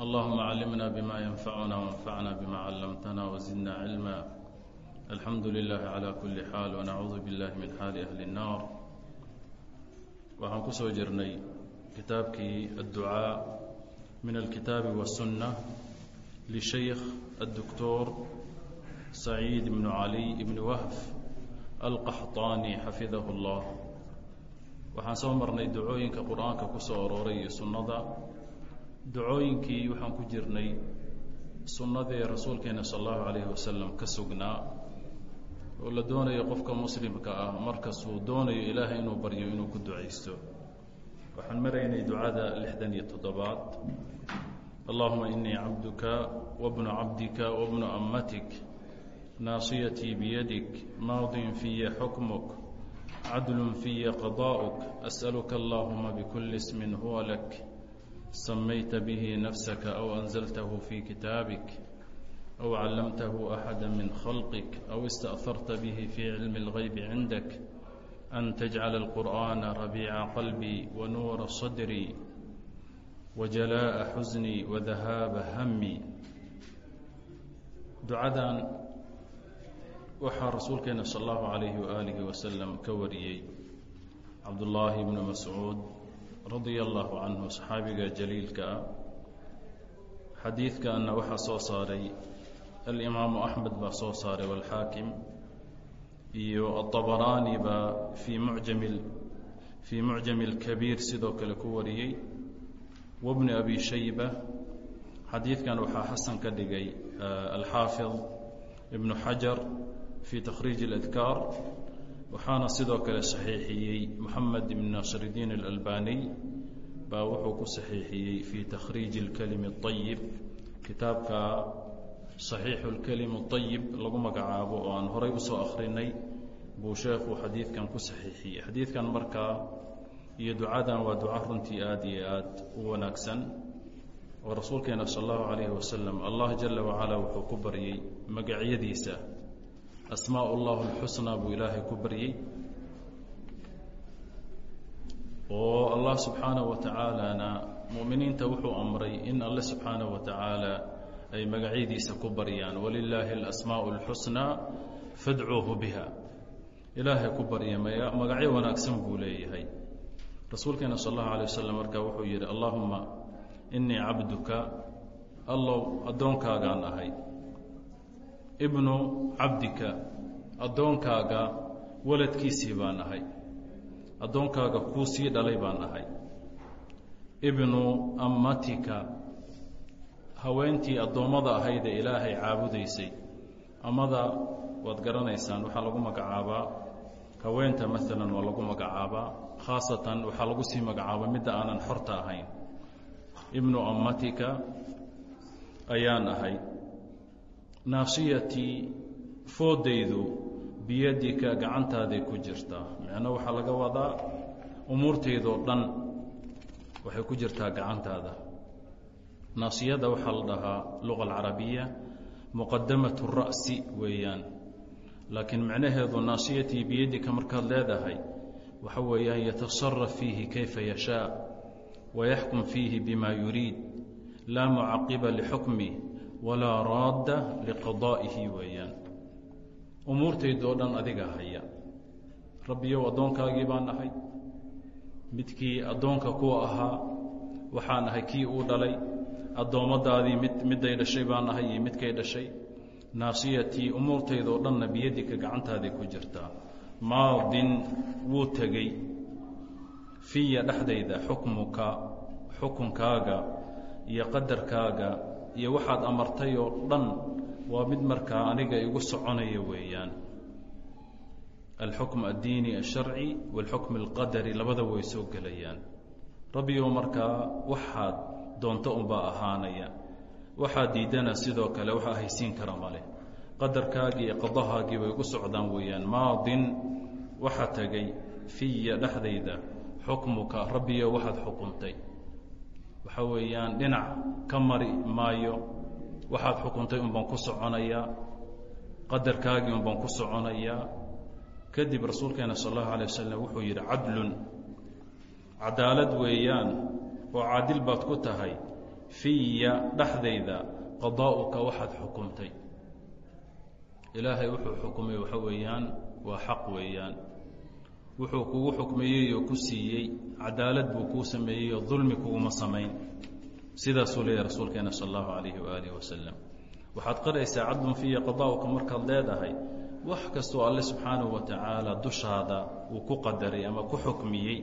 اللهم علمنا بما ينفعنا وانفعنا بما علمتنا وزدنا علما الحمد لله على كل حال ونعوذ بالله من حال أهل النار waxaan ku soo jirnay kitaabkii الducاء min الkitaabi والsuنة لشhaykh الدكتور سعيid بن علي بن وهف القaxطاني xafidaه الlah waxaan soo marnay ducooyinka qur'aanka ku soo arooray iyo sunnada ducooyinkii waxaan ku jirnay sunnadii rasuulkeena sal allahu calayhi wasalam ka sugnaa oo la doonayo qofka muslimka ah markasuu doonayo ilaahay inuu baryo inuu ku ducaysto. Waxaan maraynay ducada lixdan iyo toddobaad. Allahuma inii cabduka wabnu cabdika wabnu ammatik naasiyatii biyadik maadin fiya xukmuk cadlun fiya qadaa'uk as'aluka allahuma bikuli ismin huwa lak سميت به نفسك أو أنزلته في كتابك أو علمته أحدا من خلقك أو استأثرت به في علم الغيب عندك أن تجعل القرآن ربيع قلبي ونور صدري وجلاء حزني وذهاب همي ducadan waxaa rasuulkeena sal allahu alayhi waalihi wasalam ka wariyey cabdullaahi bnu mascuud radia allahu canhu saxaabiga jaliilka ah xadiidkanna waxaa soo saaray alimaamu axmed baa soo saaray walxaakim iyo aabaraani baa fii mucjami fii mucjami اlkabiir sidoo kale ku wariyey. Wabni abi shayba xadiidkan waxaa xasan ka dhigay ah, alxaafid ibnu xajar fii takhriij اladkaar waxaana sidoo kale saxiixiyey moxamed ibn naasiridiin alalbaniy baa wuxuu ku saxiixiyey fii takhriiji اlkelimi اطayib kitaabka saxiixu اlkelim اطayib lagu magacaabo oo aan horay usoo akhrinay buu sheekhu xadiidkan ku saxiixiyey xadiidkan markaa iyo ducadan waa duca runtii aada iyo aad u wanaagsan oo rasuulkeena sal allahu calayhi wasalam allah jala wacala wuxuu ku baryey magacyadiisa asmaa اllah اlxusnaa buu ilaahay ku baryey oo allah subxaanaه wa tacaalana mu'miniinta wuxuu amray in alle subxaanaه wa tacaala ay magacyadiisa ku baryaan walilaahi اlasmaaء اlxusnaa fadcuuhu biha ilaahay ku barya magacyo wanaagsan buu leeyahay rasuulkeena sal اllahu alيه wasalam markaa wuxuu yihi allahuma inii cabduka allow addoonkaagaan ahay ibnu cabdika addoonkaaga waladkiisii baan ahay. Addoonkaaga kuu sii dhalay baan ahay. Ibnu ammatika haweentii addoommada ahaydee ilaahay caabudaysay. Amada waad garanaysaan waxaa lagu magacaabaa haweenta maalan waa lagu magacaabaa. Khaasatan waxaa lagu sii magacaabaa midda aanan xorta ahayn. Ibnu ammatika ayaan ahay naasiyatii foodaydu biyadika gacantaaday ku jirtaa micno waxaa laga wadaa umuurtaydoo dhan waxay ku jirtaa gacantaada. Naasiyada waxaa la dhahaa luga alcarabiya muqadamat ra'si weeyaan. Laakiin micnaheedu naasiyatii biyadika markaad leedahay waxa weeyaan yatasaraf fiihi kayfa yashaa wayaxkum fiihi bima yuriid laa mucaqiba lixukmi walaa raadda liqadaa'ihi weeyaan. Umuurtaydoo dhan adigaa haya. Rabbiyow addoonkaagii baan ahay midkii addoonka ku ahaa waxaan ahay kii uu dhalay. Addoommadaadii mid midday dhashay baan ahay iyo midkay dhashay. Naasiyatii umuurtaydoo dhanna biyadika gacantaaday ku jirtaa. Maadin wuu tegey. Fiya dhexdayda xukmuka xukunkaaga iyo qadarkaaga iyo waxaad amartay oo dhan waa mid markaa aniga igu soconaya weeyaan. Alxukm addiini alsharci waalxukm alqadari labada way soo gelayaan. Rabbiyow markaa waxaad doonto unbaa ahaanaya. Waxaa diidana sidoo kale waxa haysiin kara male qadarkaagii iyo qadahaagii bay ugu socdaan weeyaan. Maadin waxaa tegay fiya dhexdayda xukmuka rabbiyo waxaad xukuntay waxa weeyaan dhinac ka mari maayo. Waxaad xukuntay un baan ku soconayaa qadarkaagii un baan ku soconayaa kadib rasuulkeena sal allahu alay wasalam wuxuu yidhi cadlun. Cadaalad weeyaan oo caadil baad ku tahay. Fiya dhexdayda qadaa'uka waxaad xukuntay. Ilaahay wuxuu xukumay waxa weeyaan waa xaq weeyaan wuxuu kugu xukmeeyey oo ku siiyey cadaalad buu kuu sameeyey oo dulmi kuguma samayn. Sidaasuu leeyahy rasuulkeena sal allahu alayhi waaalih wasalam waxaad qaraysaa cadlun fiya qadaa'uka markaad leedahay wax kastoo alle subxaanahu wa tacaala dushaada uu ku qadaray ama ku xukmiyey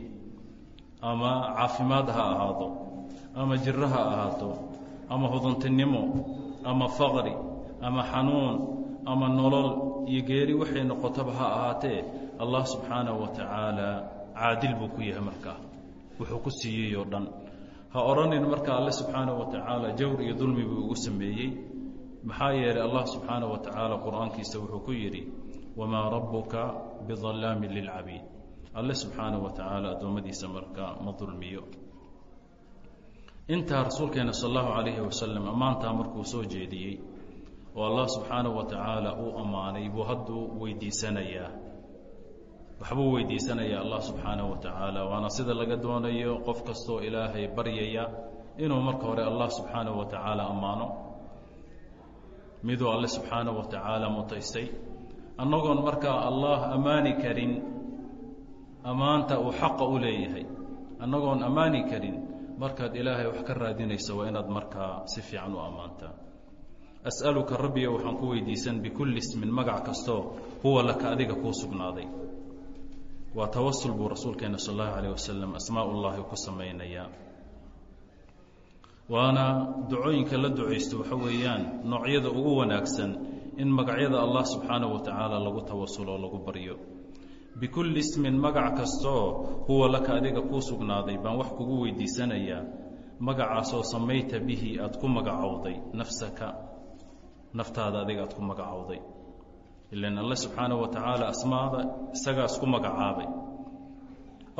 ama caafimaad ha ahaado ama jiro ha ahaato ama hudantinimo ama faqri ama xanuun ama nolol iyo geeri waxay noqotaba ha ahaatee allah subxaanahu wa tacaalaa caadil buu ku yahay markaa wuxuu ku siiyey oo dhan. Ha odhanin marka alle subxaanahu wa tacaala jawr iyo dulmi buu ugu sameeyey. Maxaa yeelay allah subxaanahu wa tacaala qur'aankiisa wuxuu ku yidhi wamaa rabbuka bidallaamin lilcabiid. Alle subxaanahu wa tacaala addoommadiisa markaa ma dulmiyo. Intaa rasuulkeena sal allahu calayhi wasalam ammaantaa markuu soo jeediyey oo allah subxaanahu wa tacaala uu ammaanay buu hadduu weydiisanayaa waxbuu weydiisanayaa allah subxaanaه wa tacaala waana sida laga doonayo qof kastoo ilaahay baryaya inuu marka hore allah subxaanaه wa tacaala ammaano miduu alle subxaanaه wa tacaala mutaystay annagoon markaa allah ammaani karin ammaanta uu xaqa u leeyahay annagoon ammaani karin markaad ilaahay wax ka raadinayso waa inaad markaa si fiican u ammaantaa as'aluka rabbiyo waxaan ku weydiisan bikulli ismin magac kastoo huwa laka adiga kuu sugnaaday waa tawasul buu rasuulkeena sal allahu alayh wasalam asmaa ullaahi ku samaynayaa waana ducooyinka la ducaysto waxa weeyaan noocyada ugu wanaagsan in magacyada allah subxaanaه wa tacaala lagu tawasulo o lagu baryo. Bikulli ismin magac kastoo huwa laka adiga kuu sugnaaday baan wax kugu weydiisanayaa magacaasoo samayta bihi aad ku magacowday nafsaka naftaada adiga aad ku magacowday ilan alle subxaanaه wa tacaala asmaada isagaas ku magacaabay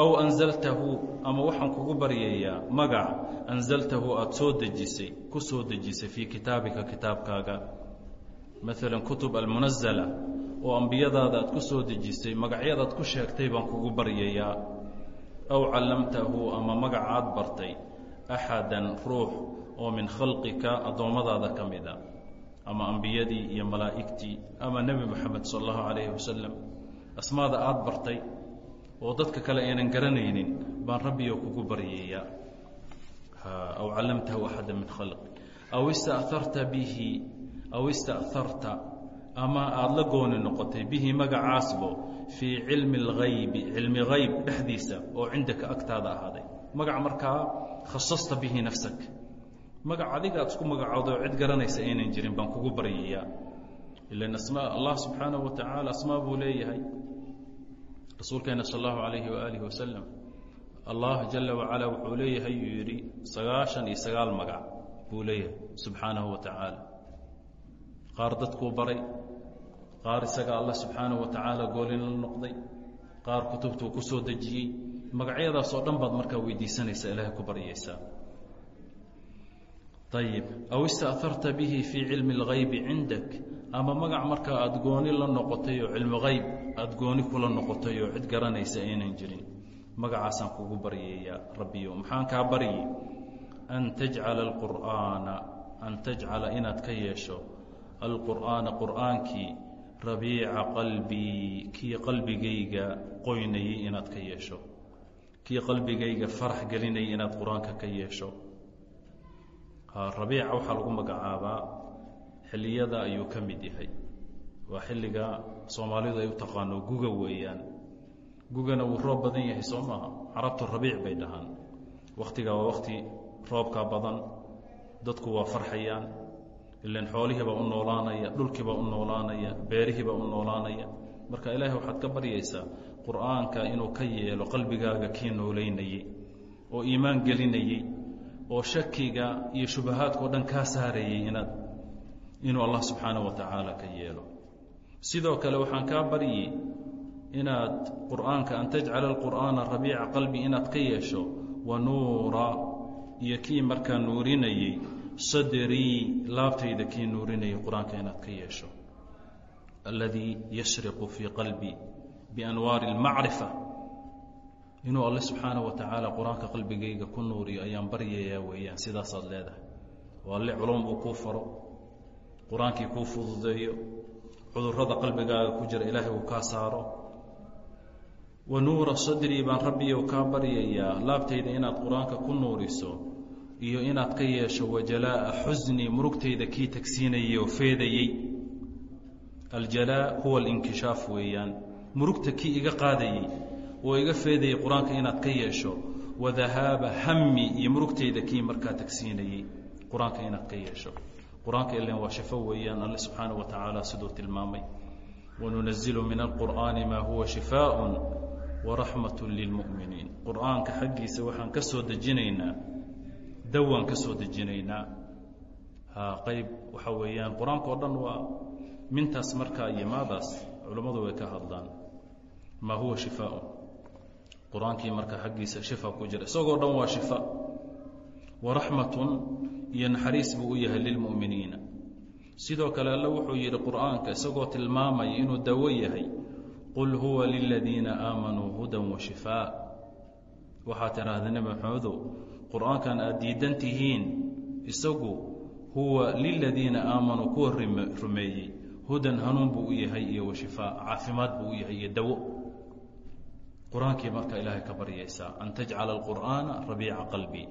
aw anzaltahu ama waxaan kugu baryayaa magac anzaltahu aada soo dejisay ku soo dejisay fii kitaabika kitaabkaaga maalan kutub almunazala oo ambiyadaada aad ku soo dejisay magacyadaad ku sheegtay baan kugu baryayaa aw callamtahu ama magacaad bartay axadan ruux oo min khalqika addoommadaada ka mida ama ambiyadii iyo malaa'igtii ama nebi moxamed sal allahu calayhi wasalam asmaada aada bartay oo dadka kale aynan garanaynin baan rabbiyo kugu baryayaa aw callamtahu axada min khalqi aw ista'harta bihi aw ista'harta ama aada la gooni noqotay bihi magacaasbo fii cilmi اlgaybi cilmi hayb dhexdiisa oo cindaka agtaada ahaaday. Magac markaa khasasta bihi nafsak magac adiga aad isku magacowday oo cid garanaysa aynan jirin baan kugu baryayaa. Ilan allah subxaanaه wa asmaa buu leeyahay. Rasuulkeena sal allahu alayhi waaalih wasalam allah jala wacalaa wuxuu leeyahay uu yidhi sagaashan iyo sagaal magac buu leeyahay subxaanahu wa tacaala qaar dadkuu baray qaar isaga allah subxaanahu wa tacaala goolin la noqday qaar kutubtuu ku soo dejiyey. Magacyadaas oo dhan baad markaa weydiisanaysaa ilaahay ku baryaysaa ayib aw ista'harta bihi fii cilmi اlgaybi cindak ama magac markaa aada gooni la noqotay oo cilmi hayb aada gooni kula noqotay oo cid garanaysa aynan jirin magacaasaan kugu baryayaa rabbiyo maxaan kaa baryi an tajcala alqur'aana an tajcala inaad ka yeesho alqur'aana qur'aankii rabiica qalbii kii qalbigayga qoynayay inaad ka yeesho kii qalbigayga farax gelinayay inaad qur'aanka ka yeesho rabiica waxaa lagu magacaabaa xilliyada ayuu ka mid yahay. Waa xilliga soomaalidu ay u taqaano guga weeyaan. Gugana wuu roob badan yahay soo maaha. Carabtu rabiic bay dhahaan. Wakhtigaa waa wakhti roobkaa badan. Dadku waa farxayaan. Ilan xoolihiibaa u noolaanaya dhulkiibaa u noolaanaya beerihiibaa u noolaanaya. Marka ilaahay waxaad ka baryaysaa qur'aanka inuu ka yeelo qalbigaaga kii noolaynayey oo iimaan gelinayey oo shakiga iyo shubahaadkao dhan kaa saarayay inaad inuu allah subxaana wa tacaala ka yeelo. Sidoo kale waxaan kaa baryay inaad qur'aanka an tajcala alqur'aana rabiica qalbi inaad ka yeesho wa nuura iyo kii markaa nuurinayey sadrii laabtayda kii nuurinayay qur'aanka inaad ka yeesho. Alladii yashriqu fii qalbi bianwaari اlmacrifa inuu alle subxaanaه wa tacaala qur'aanka qalbigayga ku nuuriyo ayaan baryayaa weeyaan sidaasaad leedahay. Oo alle culum uu kuu faro qur'aankii kuu fududeeyo cudurrada qalbigaaga ku jira ilaahay uu kaa saaro. Wa nuura sadrii baan rabbiyow kaa baryayaa laabtayda inaad qur'aanka ku nuuriso iyo inaad ka yeesho wajalaa'a xusnii murugtayda kii tagsiinayey oo feedayey aljalaa huwa alinkishaaf weeyaan murugta kii iga qaadayey oo iga feedayay qur'aanka inaad ka yeesho wadahaaba hami iyo murugtayda kii markaa tagsiinayey qur'aanka inaad ka yeesho. Qur'aanka ilan waa shafo weeyaan alle subxaana wa tacaala siduu tilmaamay. Wanunazilu min alqur'aani maa huwa shifaaء waraxmat lilmu'miniin. Qur'aanka xaggiisa waxaan ka soo dejinaynaa dawaan ka soo dejinaynaa. Qayb waxaa weeyaan qur'aanka oo dhan waa mintaas markaa iyo maadaas culammadu way ka hadlaan. Maa huwa shifaaء qur'aankii marka xaggiisa shifa ku jira. Isagoo dhan waa shifa. Waraxmatun iyo naxariis buu u yahay lilmu'miniina sidoo kale alle wuxuu yidhi qur'aanka isagoo tilmaamaya inuu dawo yahay qul huwa liladiina aamanuu hudan wa shifaa. Waxaa tidhaahda nebi maxamedow qur'aankan aad diidan tihiin. Isagu huwa liladiina aamanuu kuwa rumeeyey. Hudan hanuun buu u yahay iyo wa shifaa caafimaad buu u yahay iyo dawo qur'aankii marka ilaahay ka baryaysaa an tajcala alqur'aana rabiica qalbi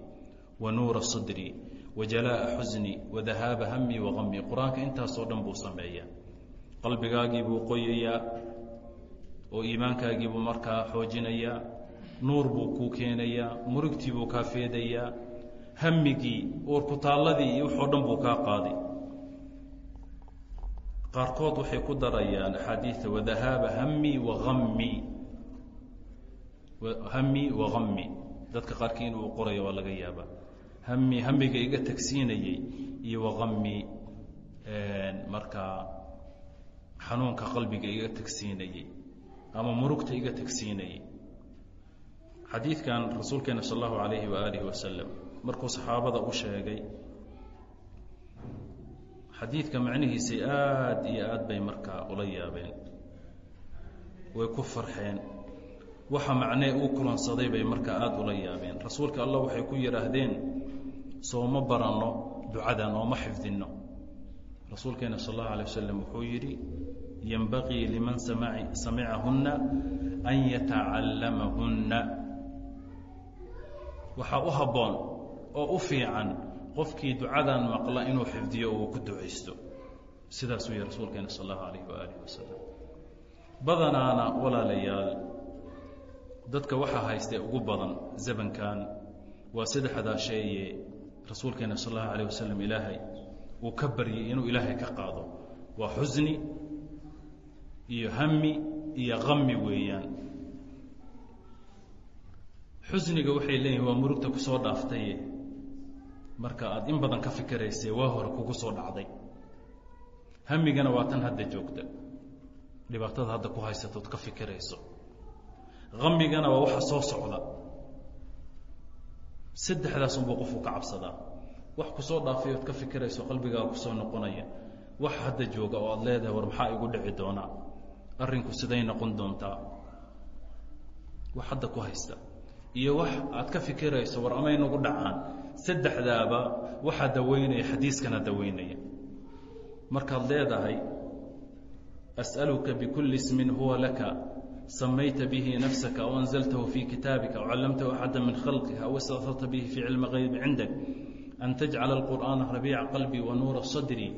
wa nuura sadri wajalaa'a xusni wadahaaba hami waqami qur'aanka intaasoo dhan buu sameeyaa. Qalbigaagii buu qoyayaa oo iimaankaagii buu markaa xoojinayaa. Nuur buu kuu keenayaa murugtii buu kaa feedayaa. Hamigii uurkutaalladii iyo waxoo dhan buu kaa qaaday. Qaarkood waxay ku darayaan axaadiida wadahaaba hami waami hami wagami dadka qaarkii inuu qorayo waa laga yaabaa hami hamiga iga tagsiinayey iyo waqami markaa xanuunka qalbiga iga tagsiinayey ama murugta iga tagsiinayey xadiidkan rasuulkeena sal allahu alayhi waaalihi wasalam markuu saxaabada u sheegay xadiidka macnihiisay aada iyo aad bay markaa ula yaabeen. Way ku farxeen waxa macnee uu kulansaday bay markaa aada ula yaabeen. Rasuulka allah waxay ku yidhaahdeen sooma baranno ducadan ooma xifdinno. Rasuulkeena sal allahu alay wasalam wuxuu yidhi yenbagii liman samicahunna an yatacallamahunna. Waxaa u habboon oo u fiican qofkii ducadan maqla inuu xifdiyo uu ku ducaysto. Sidaasuu yihi rasuulkeena sal allahu alayh waaalih wasalam badanaana walaalayaal dadka waxaa haystee ugu badan zamankan waa saddexdaa sheeye rasuulkeena sal allahu alayh wasalam ilaahay uu ka baryay inuu ilaahay ka qaado. Waa xusni iyo hami iyo qami weeyaan. Xusniga waxay leeyihiin waa murugta ku dhaaftaye marka aad in badan ka fikiraysay waa hore kugu soo dhacday. Hamigana waa tan hadda joogta. Dhibaatada hadda ku haysatood ka fikirayso qamigana waa waxa soo socda. Saddexdaas unbuu qofku ka cabsadaa. Wax ku soo dhaafay ood ka fikirayso qalbigaaga ku soo noqonaya. Wax hadda jooga oo aad leedahay war maxaa igu dhici doonaa arrinku siday noqon doontaa? Wax hadda ku haysta. Iyo wax aad ka fikirayso war amay nagu dhacaan. Saddexdaaba waxaa daweynaya xadiiskana daweynaya markaad leedahay as'aluka bikulli ismin huwa laka samayta bihi nafsaka aw anzaltahu fii kitaabika aw callamtahu axada min khalqika aw istatarta bihi fii cilmi haybi cindak an tajcala alqur'aana rabiica qalbii wa nuura sadrii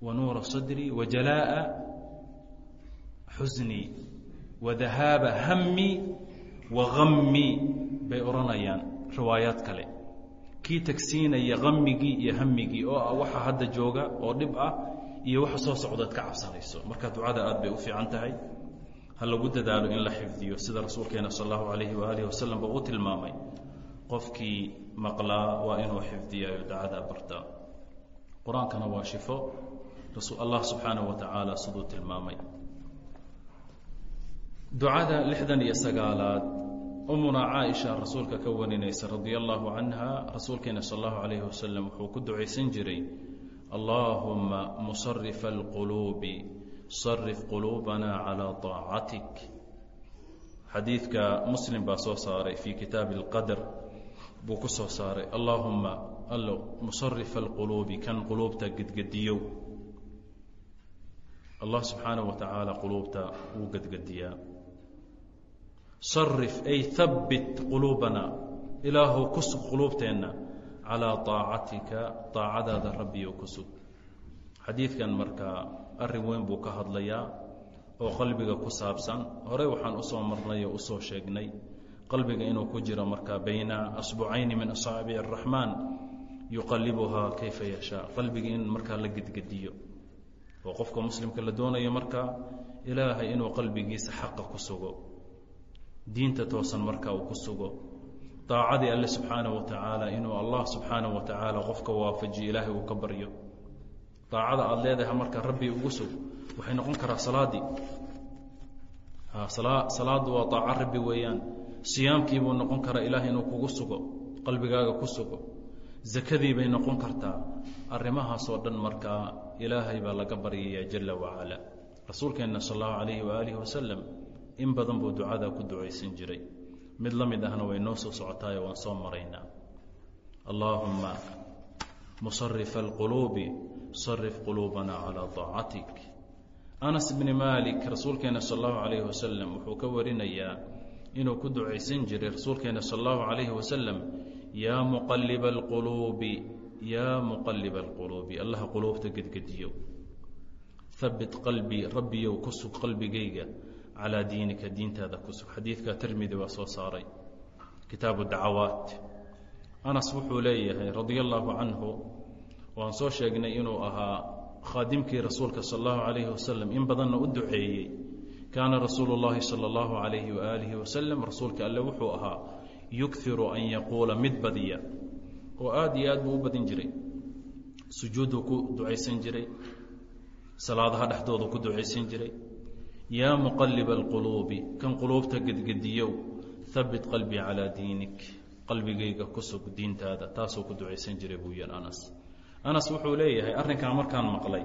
wa nuura sadrii wa jalaa'a xusnii wa dahaaba hammi wa gammii bay odhanayaan riwaayaad kale kii tagsiinaya qamigii iyo hamigii oo ah waxa hadda jooga oo dhib ah iyo waxa soo socdaad ka cabsanayso. Marka ducada aad bay u fiican tahay. Ha lagu dadaalo in la xifdiyo sida rasuulkeena sal allahu alayhi waaalih wasalam uu tilmaamay. Qofkii maqlaa waa inuu xifdiyayo ducadaa bartaa qur'aankana waa shifo. Allah subxaanaه wa tacaala siduu tilmaamay. Ducada lixdan iyo sagaalaad umuna caaisha rasuulka ka waninaysa radia allahu canha rasuulkeena sal allahu alayhi wasalam wuxuu ku ducaysan jiray allahuma musarifa alquluubi sarif quluubana calaa aacatik xadiidka muslim baa soo saaray fii kitaabi اlqadr buu ku soo saaray. Allahuma allo musarifa alquluubi kan quluubta gedgediyow. Allah subxaanaه wa tacaala quluubta wuu gedgediyaa. Sarif ay habit quluubana ilaahow kus quluubteenna calaa aacatika aacadaada rabbiyo ku sug xadiidkan markaa arrin weyn buu ka hadlayaa oo qalbiga ku saabsan horey waxaan u soo marnay oo u soo sheegnay qalbiga inuu ku jiro markaa bayna asbucayni min asaabic araxmaan yuqalibuhaa kayfa yashaa qalbiga in markaa la gedgediyo oo qofka muslimka la doonayo markaa ilaahay inuu qalbigiisa xaqa ku sugo diinta toosan markaa uu ku sugo daacadii alle subxaanaه wa inuu allah subxaanaه wa qofka waafajiyo ilaahay uu ka baryo. Daacada aada leedahay marka rabbi ugu sug waxay noqon karaa salaadii salaadu waa daaco rabbi weeyaan. Siyaamkiibuu noqon karaa ilaahay inuu kugu sugo qalbigaaga ku sugo. Zakadii bay noqon kartaa. Arrimahaasoo dhan markaa ilaahay baa laga baryaya jala wacala rasuulkeenna sal allahu calayhi waaalihi wasalam in badan buu ducada ku ducaysan jiray mid la mid ahna way noo soo socotaayo waan soo maraynaa. Allaahumma musarifa alquluubi sarif quluubana calaa طaacatik anas bni maalik rasuulkeena sal allahu calayhi wasalam wuxuu ka warinayaa inuu ku ducaysan jiray rasuulkeena sal allahu calayhi wasalam yaa muqaliba alquluubi yaa muqaliba alquluubi allaha quluubta gedgediyo. Habit qalbii rabbiyow ku sug qalbigayga calaa diinika diintaada ku sug xadiidka tirmidi waa soo saaray kitaabu dacawaat anas wuxuu leeyahay radia allaahu canhu waan soo sheegnay inuu ahaa khaadimkii rasuulka sal allahu calayhi wasalam in badanna u duceeyey kaana rasuulu llaahi sala allahu calayhi waaalihi wasalam rasuulka alle wuxuu ahaa yukiru an yaquula mid badiya oo aada iyo aad buu u badin jiray sujuudduu ku ducaysan jiray salaadaha dhexdoodu ku ducaysan jiray yaa muqaliba alquluubi kan quluubta gedgediyow habit qalbii calaa diinik qalbigayga ku sug diintaada taasuu ku ducaysan jiray buu yidhi anas. Anas wuxuu leeyahay arrinkan markaan maqlay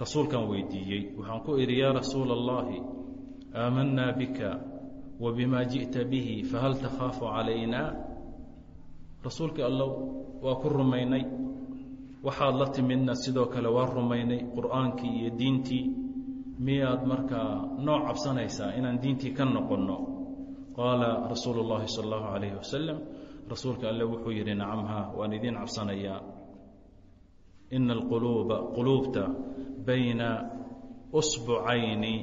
rasuulkan weydiiyey waxaan ku idhi yaa rasuula allahi aamanaa bika wa bimaa ji'ta bihi fahal takhaafu calayna rasuulkii allow waa ku rumaynay waxaad la timidna sidoo kale waa rumaynay qur'aankii iyo diintii miyaad markaa noo cabsanaysaa inaan diintii ka noqonno qaala rasuulu اllahi sal اllahu calayhi wasalam rasuulka alle wuxuu yidhi nacamha waan idiin cabsanayaa ina alquluuba quluubta bayna usbucayni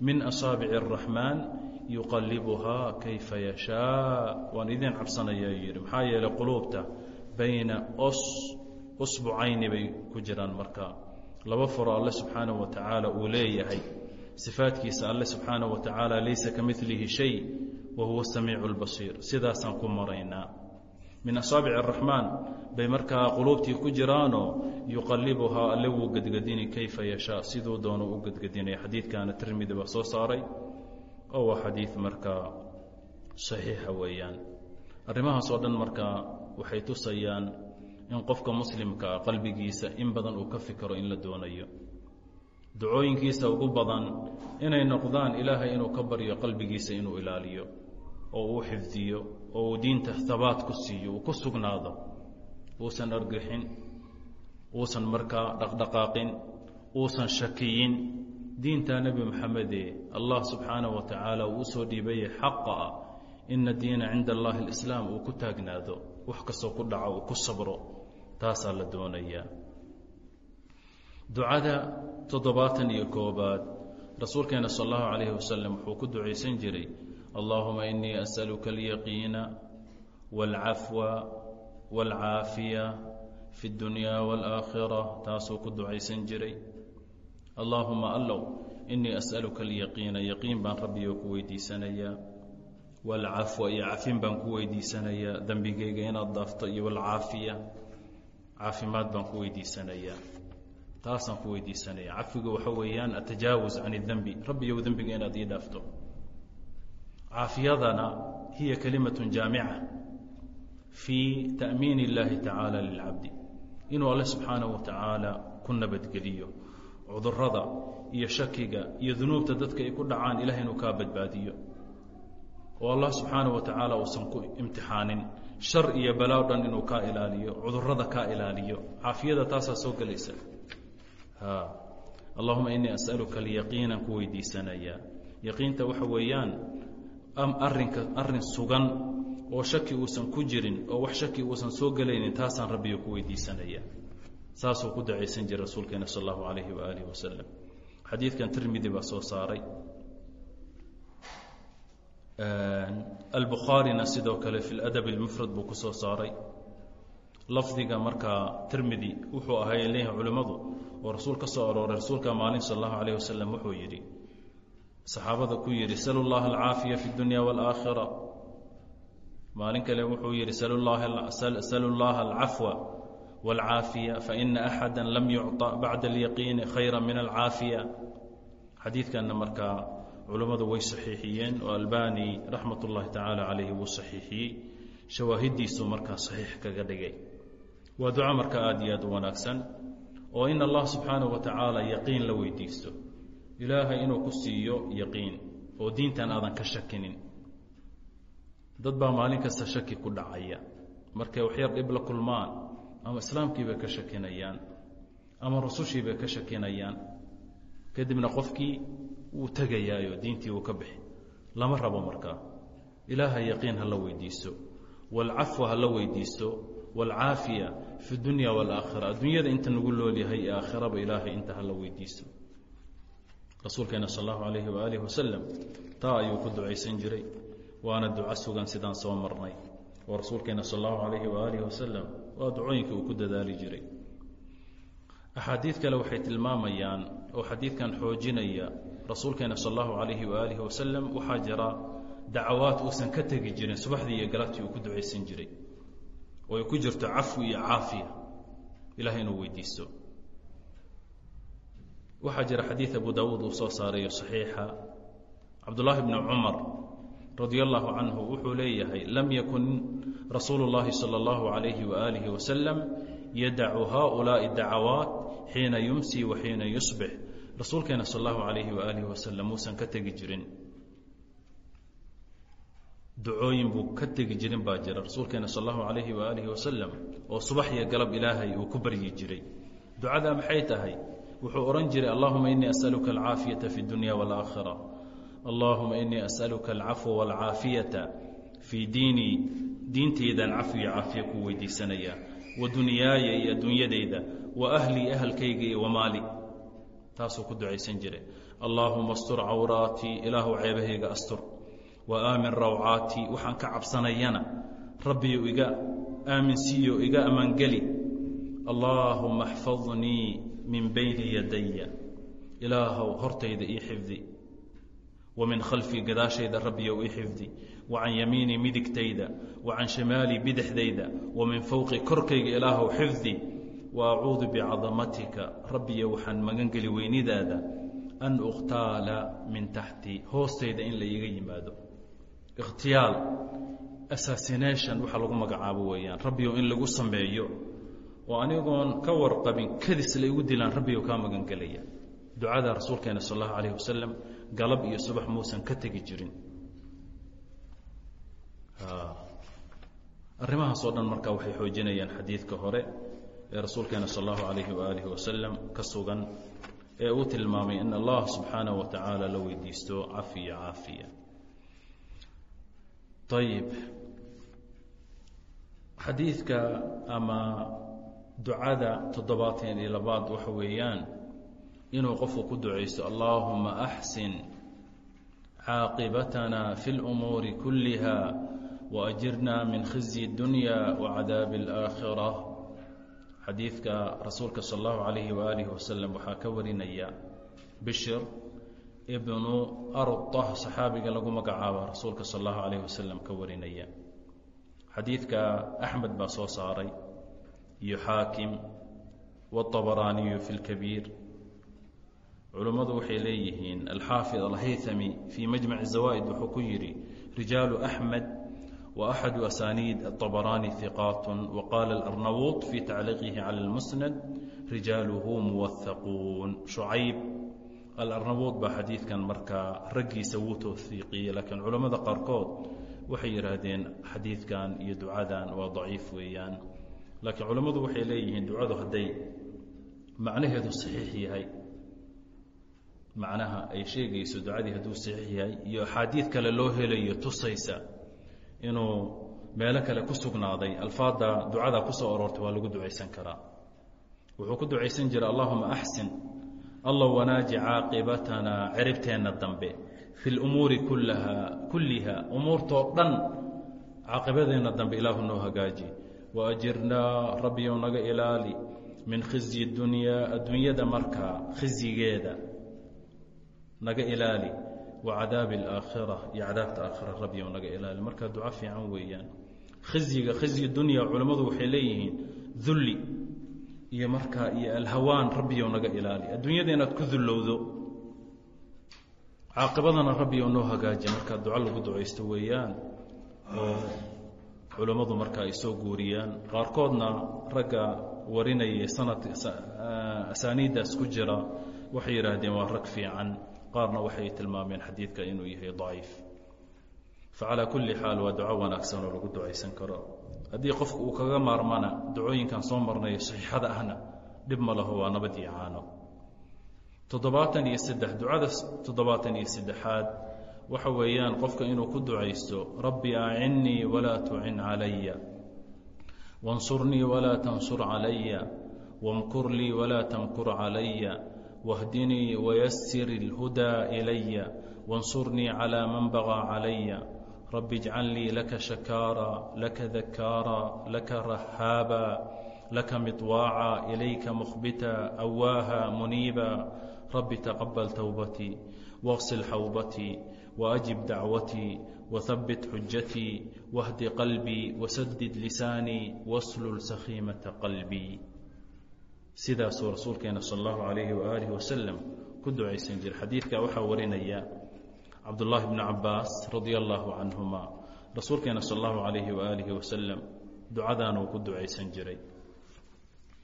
min asaabici الraxmaan yuqalibuhaa kayfa yashaa waan idiin cabsanayaa yidhi maxaa yeelay quluubta bayna os usbucayni bay ku jiraan markaa laba furo alle subxaana wa tacaala uu leeyahay. Sifaadkiisa alle subxaana wa tacaala laysa ka milihi shay wa huwa samiic اlbasiir sidaasaan ku maraynaa. Min asaabic araxmaan bay markaa quluubtii ku jiraano yuqalibuhaa alle wuu gedgedini kayfa yashaa siduu doono u gedgedinay xadiidkaana tirmidi baa soo saaray oo waa xadiid markaa saxiixa weeyaan. Arrimahaasoo dhan markaa waxay tusayaan in qofka muslimkaa qalbigiisa in badan uu ka fikiro in la doonayo. Ducooyinkiisa ugu badan inay noqdaan ilaahay inuu ka baryo qalbigiisa inuu ilaaliyo oo uu xifdiyo oo uu diinta habaat ku siiyo uu ku sugnaado uusan argixin uusan markaa dhaqdhaqaaqin uusan shakiyin. Diinta nebi moxamede allah subxaanaه wa tacaala uu u soo dhiibayay xaqa ah ina diina cinda allahi اlislaam uu ku taagnaado wax kastoo ku dhaco uu ku sabro taasaa la doonayaa ducada toddobaatan iyo koobaad rasuulkeena sal allahu calayhi wasalam wuxuu ku ducaysan jiray allahuma inii as'aluka alyaqiina wاlcafwa wاlcaafiya fi اddunya wاlaakhira taasuu ku ducaysan jiray allaahuma allow inii as'aluka alyaqiina yaqiin baan rabbigo ku weydiisanayaa waalcafwa iyo cafin baan ku weydiisanayaa dembigayga inaad dhaafto iyo waalcaafiya caafimaad baan ku weydiisanayaa taasaan ku weydiisanaya cafigu waxa weeyaan atajaawuz can اdembi rabbiyow dembiga inaad ii dhaafto caafiyadana hiya kalimaة jaamica fii ta'miin اllahi tacaala lilcabdi inuu alle subxaanaه wa tacaala ku nabadgeliyo cudurada iyo shakiga iyo dunuubta dadka ay ku dhacaan ilahay inuu kaa badbaadiyo oo allah subxaanaه wa tacaala uusan ku imtixaanin shar iyo balaaw dhan inuu kaa ilaaliyo cudurrada kaa ilaaliyo. Caafiyada taasaa soo gelaysa. Allahuma inii as'aluka alyaqiinan ku weydiisanayaa. Yaqiinta waxa weeyaan arinka arrin sugan oo shaki uusan ku jirin oo wax shaki uusan soo gelaynin taasaan rabbiyo ku weydiisanaya saasuu ku dacaysan jiray rasuulkeena sal allahu alayhi waaalih wasalam xadiidkan tirmidi baa soo saaray albukhaarina sidoo kale fi ladab اlmufrad buu ku soo saaray lafdiga markaa tirmidi wuxuu ahay leeyahay culimmadu oo rasuul ka soo arooray rasuulka maalin sal allahu alayh wasalam wuxuu yidhi saxaabada ku yidhi salu llaha alcaafiya fi اdunya wاlaakhira maalin kale wuxuu yidhi salu llaha alcafwa wاlcaafiya faina axada lam yucطa bacda اlyaqiini khayra min alcaafiya xadiidkanna markaa culummadu way saxiixiyeen oo albani raxmat ullahi tacaala calayhi wuu saxiixiyey. Shawaahiddiisuu markaa saxiix kaga dhigay. Waa duco marka aada iyo aad u wanaagsan oo in allah subxaanahu wa tacaala yaqiin la weydiisto. Ilaahay inuu ku siiyo yaqiin oo diintan aadan ka shakinin. Dad baa maalin kasta shaki ku dhacaya. Markay waxyar dhib la kulmaan ama islaamkii bay ka shakinayaan ama rusushii bay ka shakinayaan. Kadibna qofkii wuu tegayaayo diintii uu ka bixi. Lama rabo markaa ilaaha yaqiin ha la weydiisto waalcafwa ha la weydiisto waalcaafiya fi dunya waalaakhira adduunyada inta nagu loolyahay ee aakhiraba ilaahay inta ha la weydiisto rasuulkeena sal allahu alayhi waaalih wasalam taa ayuu ku ducaysan jiray waana duco sugan sidaan soo marnay. Oo rasuulkeena sal allahu alayhi waaalih wasalam waa ducooyinka uu ku dadaali jiray. Axaadiid kale waxay tilmaamayaan oo xadiidkan xoojinaya rasuulkeena sal allahu alayhi waaalih wasalam waxaa jira dacawaad uusan ka tegi jirin subaxdii iyo galabtii uu ku ducaysan jiray. Oo ay ku jirto cafwi iyo caafiya. Ilahay inuu weydiisto. Waxaa jira xadiid abu daawuud uu soo saarayo saxiixa. Cabdullaahi bni cumar radi allahu canhu wuxuu leeyahay lam yakun rasuulu llaahi salى اllahu alayhi waaalih wasalam yadacu haulaai dacawaat xiina yumsi wa xiina yusbix rasuulkeena sal allahu alayhi waaalihi wasalam muusan ka tegi jirin. Ducooyin buu ka tegi jirin baa jira rasuulkeena sal allahu alayhi waaalihi wasalam oo subax iyo galab ilaahay uu ku baryi jiray. Ducadaa maxay tahay? Wuxuu odhan jiray allahuma inii asaluka alcaafiyata fi dunya wاlaakhira allahuma inii asaluka alcafwa wاlcaafiyata fii diinii diintaydan cafwi caafiya ku weydiisanayaa. Wa dunyaaya iyo adduunyadayda wa ahlii ahalkayga iyo wamaali taasuu ku ducaysan jiray. Allaahuma astur cawraatii ilaahu ceebahayga astur. Wa aamin rawcaatii waxaan ka cabsanayana. Rabbiyu iga aaminsiiyo iga ammaangeli allaahuma axfadnii min bayni yadaya ilaahow hortayda ii xifdi. Wa min khalfii gadaashayda rabbiyow ii xifdi. Wa can yamiinii midigtayda. Wa can shimaalii bidixdayda. Wa min fowqi korkayga ilaahow xifdi wa acuudu bicadamatika rabbiyo waxaan magangeli weynidaada an ukhtaala min taxtii hoostayda in la yimaado. Ikhtiyaal assassination waxaa lagu magacaabo weeyaan. Rabbiyo in lagu sameeyo oo anigoon ka warqabin kadis la dilaan rabbiyo kaa magangelaya ducada rasuulkeena sal allahu alayh wasalam galab iyo subax muusan ka tegi jirin. Arrimahaasoo dhan marka waxay xoojinayaan xadiidka hore ee rasuulkeena sal allahu alayhi waaalih wasalam ka sugan ee uu tilmaamay in allah subxaanaه wa tacaala la weydiisto cafiya caafiya ayib xadiidka ama ducada toddobaatan iyo labaad waxa weeyaan inuu qofku ku ducaysto allaahuma axsin caaqibatana fi اlumuuri kulliha waajirna min khizyi اdunya wacadaabi اlaakhira xadiidka rasuulka sal allahu calayhi waaalih wasalam waxaa ka warinaya bishir ibnu arudah saxaabiga lagu magacaaba rasuulka sal allahu calayhi wasalam ka warinaya. Xadiidka axmed baa soo saaray iyo xaakim waabaraaniyu fi lkabiir culummadu waxay leeyihiin alxaafid alhaytami fii majmaci zawaa'id wuxuu ku yidhi rijaalu axmed wa axadu asaniid aطabaraani hiqaat waqaala alarnawuط fi tacliiqihi cala اlmusnad rijaaluhu muwahaquun shucayb alarnawuud baa xadiidkan markaa raggiisa wuu towhiiqiyey laakiin culammada qaarkood waxay yidhaahdeen xadiidkan iyo ducadan waa daciif weeyaan laakiin culammadu waxay leeyihiin ducadu hadday macnaheedu saxiix yahay macnaha ay sheegayso ducadii hadduu saxiix yahay iyo axaadiid kale loo helayo tusaysa inuu meelo kale ku sugnaaday alfaadda ducada ku soo aroortay waa lagu ducaysan karaa. Wuxuu ku ducaysan jiray allahuma axsin allah wanaaji caaqibatanaa ciribteenna dambe fi lumuuri kullaha kulliha umuurtoo dhan caaqibadeenna dambe ilaahu noo hagaaji. Waajirnaa rabbiyow naga ilaali min khizyi dunyaa adduunyada markaa khizyigeeda naga ilaali wa cadaabi alaakhira iyo cadaabta aakhira rabbiyow naga ilaali. Markaa duco fiican weeyaan. Khizyiga khizyi dunya culammadu waxay leeyihiin dulli iyo markaa iyo alhawaan rabbiyow naga ilaali. Adduunyada inaad ku dullowdo caaqibadana rabbiyow noo hagaaji. Markaa duco lagu ducaysto weeyaan oo culammadu markaa ay soo guuriyaan qaarkoodna ragga warinayay sanad asaaniiddaas ku jira waxay yidhaahdeen waa rag fiican qaarna waxay tilmaameen xadiidka inuu yahay daciif. Facalaa kulli xaal waa duco wanaagsan oo lagu ducaysan karo. Haddii qofku uu kaga maarmana ducooyinkan soo marnayo saxiixada ahna dhib ma laho waa nabad iyo caano. Toddobaatan iyo saddex ducada toddobaatan iyo saddexaad waxa weeyaan qofka inuu ku ducaysto rabbi acinnii walaa tucin calaya. Waاnsurnii walaa tansur calaya. Wاmkur lii walaa tamkur calaya wahdinii wayasir اlhudaa ilaya waاnsurnii calىa man bagىa calaya رب اجعل لي لك شكارا لك ذكارا لك رهابا لك مطواعا إليك مخبتا أواها منيبا رب تقبل توبتي واغسل حوبتي وأجب دعوتي وثبت حجتي واهد قلبي وسدد لساني واسلل سخيمة قلبي sidaasuu rasuulkeena sal allahu calayhi waaalihi wasalam ku ducaysan jira xadiidka waxaa warinaya cabdullaahi bni cabaas radia allaahu canhuma rasuulkeena sal allahu calayhi waaalihi wasalam ducadaanuu ku ducaysan jiray.